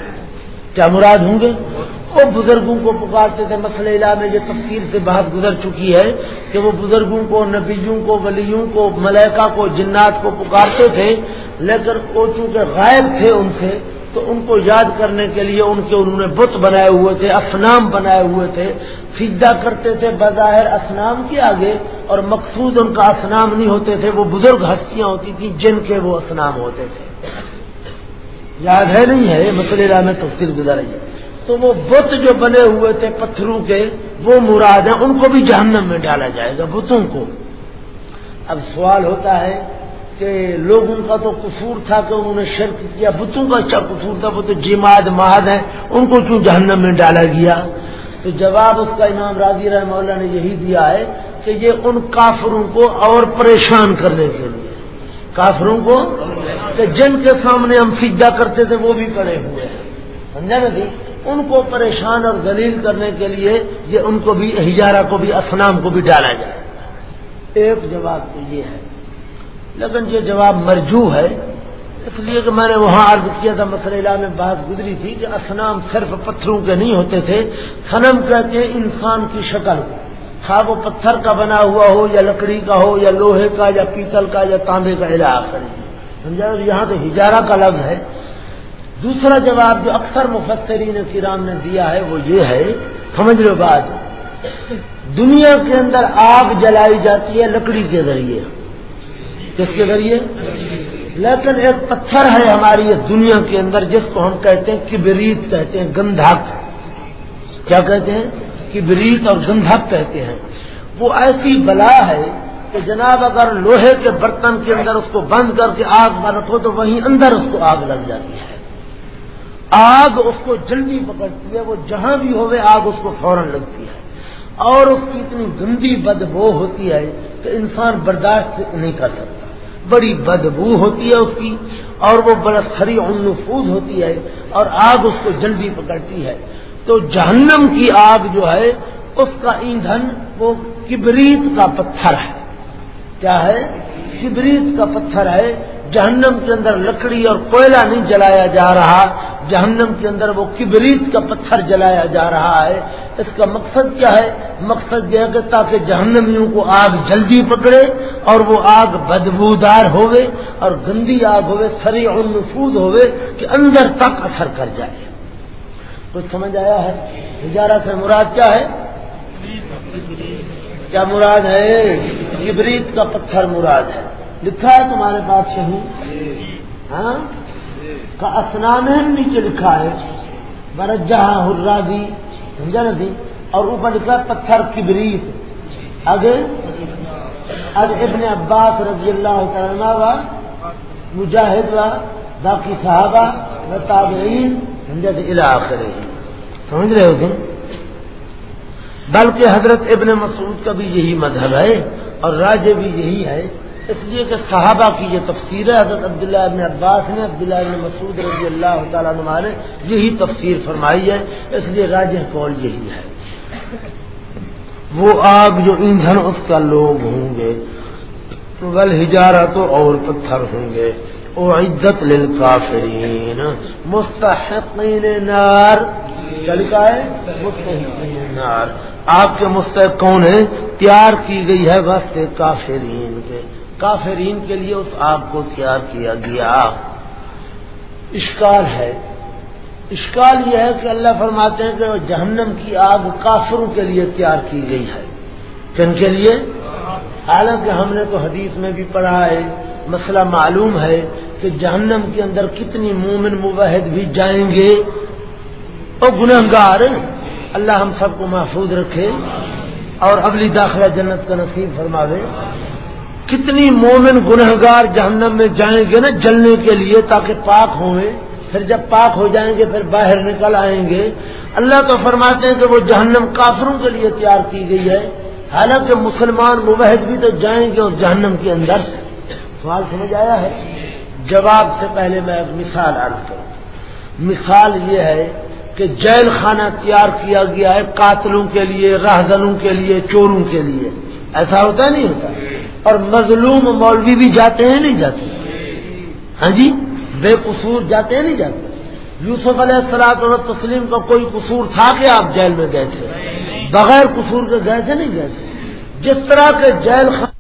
کیا مراد ہوں گے؟ وہ بزرگوں کو پکارتے تھے۔ مسئلہ علا میں یہ تفصیل سے بات گزر چکی ہے کہ وہ بزرگوں کو، نبیوں کو، ولیوں کو ملیکا کو، جنات کو پکارتے تھے، لیکن وہ چونکہ غائب تھے ان سے، تو ان کو یاد کرنے کے لیے ان کے انہوں نے بت بنائے ہوئے تھے اسنام بنائے ہوئے تھے۔ سجدہ کرتے تھے بظاہر اسنام کے آگے، اور مقصود ان کا اسنام نہیں ہوتے تھے، وہ بزرگ ہستیاں ہوتی تھیں جن کے وہ اسنام ہوتے تھے۔ یاد ہے نہیں ہے؟ مسئلہ میں تفصیل گزاری ہے۔ تو وہ بت جو بنے ہوئے تھے پتھروں کے، وہ مراد ہیں، ان کو بھی جہنم میں ڈالا جائے گا، بتوں کو۔ اب سوال ہوتا ہے کہ لوگوں کا تو قصور تھا کہ انہوں نے شرک کیا، بتوں کا اچھا قصور تھا؟ وہ تو جماعت مہاد ہیں، ان کو کیوں جہنم میں ڈالا گیا؟ تو جواب اس کا امام راضی رحمہ اللہ نے یہی دیا ہے کہ یہ ان کافروں کو اور پریشان کرنے کے لیے۔ کافروں کو، کہ جن کے سامنے ہم سجدہ کرتے تھے، وہ بھی پڑے ہوئے ہیں۔ سمجھا نا جی؟ ان کو پریشان اور دلیل کرنے کے لیے یہ ان کو بھی ہجارہ کو بھی اسلام کو بھی ڈالا جائے۔ ایک جواب تو یہ ہے۔ لیکن یہ جواب مرجو ہے۔ اس لیے کہ میں نے وہاں عرض کیا تھا، مسئلہ میں بات گزری تھی کہ اسنام صرف پتھروں کے نہیں ہوتے تھے۔ سنم کہتے ہیں انسان کی شکل۔ تھا وہ پتھر کا بنا ہوا ہو یا لکڑی کا ہو یا لوہے کا یا پیتل کا یا تانبے کا علاقہ۔ سمجھا؟ یہاں تو ہجارہ کا لفظ ہے۔ دوسرا جواب جو اکثر مفسرین کرام نے دیا ہے وہ یہ ہے، سمجھ لو بات، دنیا کے اندر آگ جلائی جاتی ہے لکڑی کے ذریعے۔ کس کے ذریعے؟ لیکن ایک پتھر ہے ہماری دنیا کے اندر جس کو ہم کہتے ہیں کبریت کہتے ہیں، گندھک۔ کیا کہتے ہیں؟ کبریت اور گندھک کہتے ہیں۔ وہ ایسی بلا ہے کہ جناب اگر لوہے کے برتن کے اندر اس کو بند کر کے آگ میں رکھو تو وہیں اندر اس کو آگ لگ جاتی ہے۔ آگ اس کو جلدی پکڑتی ہے، وہ جہاں بھی ہوئے آگ اس کو فوراً لگتی ہے۔ اور اس کی اتنی گندی بدبو ہوتی ہے کہ انسان برداشت نہیں کر سکتا۔ بڑی بدبو ہوتی ہے اس کی، اور وہ بڑا خری نفوذ ہوتی ہے، اور آگ اس کو جلدی پکڑتی ہے۔ تو جہنم کی آگ جو ہے، اس کا ایندھن، وہ کبریت کا پتھر ہے۔ کیا ہے؟ کبریت کا پتھر ہے۔ جہنم کے اندر لکڑی اور کوئلہ نہیں جلایا جا رہا۔ جہنم کے اندر وہ کبریت کا پتھر جلایا جا رہا ہے۔ اس کا مقصد کیا ہے؟ مقصد یہ ہے کہ تاکہ جہنمیوں کو آگ جلدی پکڑے اور وہ آگ بدبودار ہوئے اور گندی آگ ہوئے سری النفوذ ہوئے کہ اندر تک اثر کر جائے۔ کچھ سمجھ آیا ہے؟ ہجارہ سے مراد کیا ہے؟ کیا مراد ہے؟ کبریت کا پتھر مراد ہے۔ لکھا ہے تمہارے پاس شہید؟ ہاں؟ کا اسنان نیچے لکھا ہے برجہ ہرادی سمجھا نا تھی اور اوپر لکھا پتھر کبریت۔ آگے اب ابن عباس رضی اللہ تعالیٰ و مجاہد و باقی صحابہ و تابعین، سمجھا جی؟ تھے علاقے سمجھ رہے ہو تم؟ بلکہ حضرت ابن مسعود کا بھی یہی مذہب ہے اور راج بھی یہی ہے۔ اس لیے کہ صحابہ کی یہ تفسیر ہے، حضرت عبداللہ ابن عباس نے، عبداللہ ابن مسعود رضی اللہ تعالیٰ نما نے یہی تفسیر فرمائی ہے۔ اس لیے راج قول یہی ہے۔ وہ آگ جو ایندھن، اس کا لوگ ہوں گے۔ ول ہجارہ تو اور پتھر ہوں گے۔ او عزت لل کافرین مستحقین نار۔ لکھا ہے؟ مستحقین نار۔ آپ کے مستحق کون ہیں؟ تیار کی گئی ہے واسطے کافرین کے۔ کافرین کے لیے اس آگ کو تیار کیا گیا۔ اشکال ہے۔ اشکال یہ ہے کہ اللہ فرماتے ہیں کہ جہنم کی آگ کافروں کے لیے تیار کی گئی ہے۔ کن کے لیے؟ حالانکہ ہم نے تو حدیث میں بھی پڑھا ہے، مسئلہ معلوم ہے کہ جہنم کے اندر کتنی مومن مبحد بھی جائیں گے۔ اور گنہ گار اللہ ہم سب کو محفوظ رکھے۔ اور اگلی داخلہ جنت کا نصیب فرما دے۔ کتنی مومن گنہ گار جہنم میں جائیں گے نا جلنے کے لیے تاکہ پاک ہوں پھر جب پاک ہو جائیں گے، پھر باہر نکل آئیں گے۔ اللہ تو فرماتے ہیں کہ وہ جہنم کافروں کے لیے تیار کی گئی ہے۔ حالانکہ مسلمان مبحد بھی تو جائیں گے اس جہنم کے اندر۔ سوال سمجھ آیا ہے؟ جواب سے پہلے میں ایک مثال عرض کروں۔ مثال یہ ہے کہ جیل خانہ تیار کیا گیا ہے قاتلوں کے لیے راہدنوں کے لیے، چوروں کے لیے۔ ایسا ہوتا نہیں ہوتا۔ اور مظلوم مولوی بھی جاتے ہیں نہیں جاتے۔ ہاں جی؟ بے قصور جاتے ہیں نہیں جاتے۔ یوسف علیہ السلاط اور تسلیم کا کوئی قصور تھا کہ آپ جیل میں گئے تھے؟ بغیر قصور کے گئے تھے نہیں گئے تھے۔ جس طرح کے جیل خان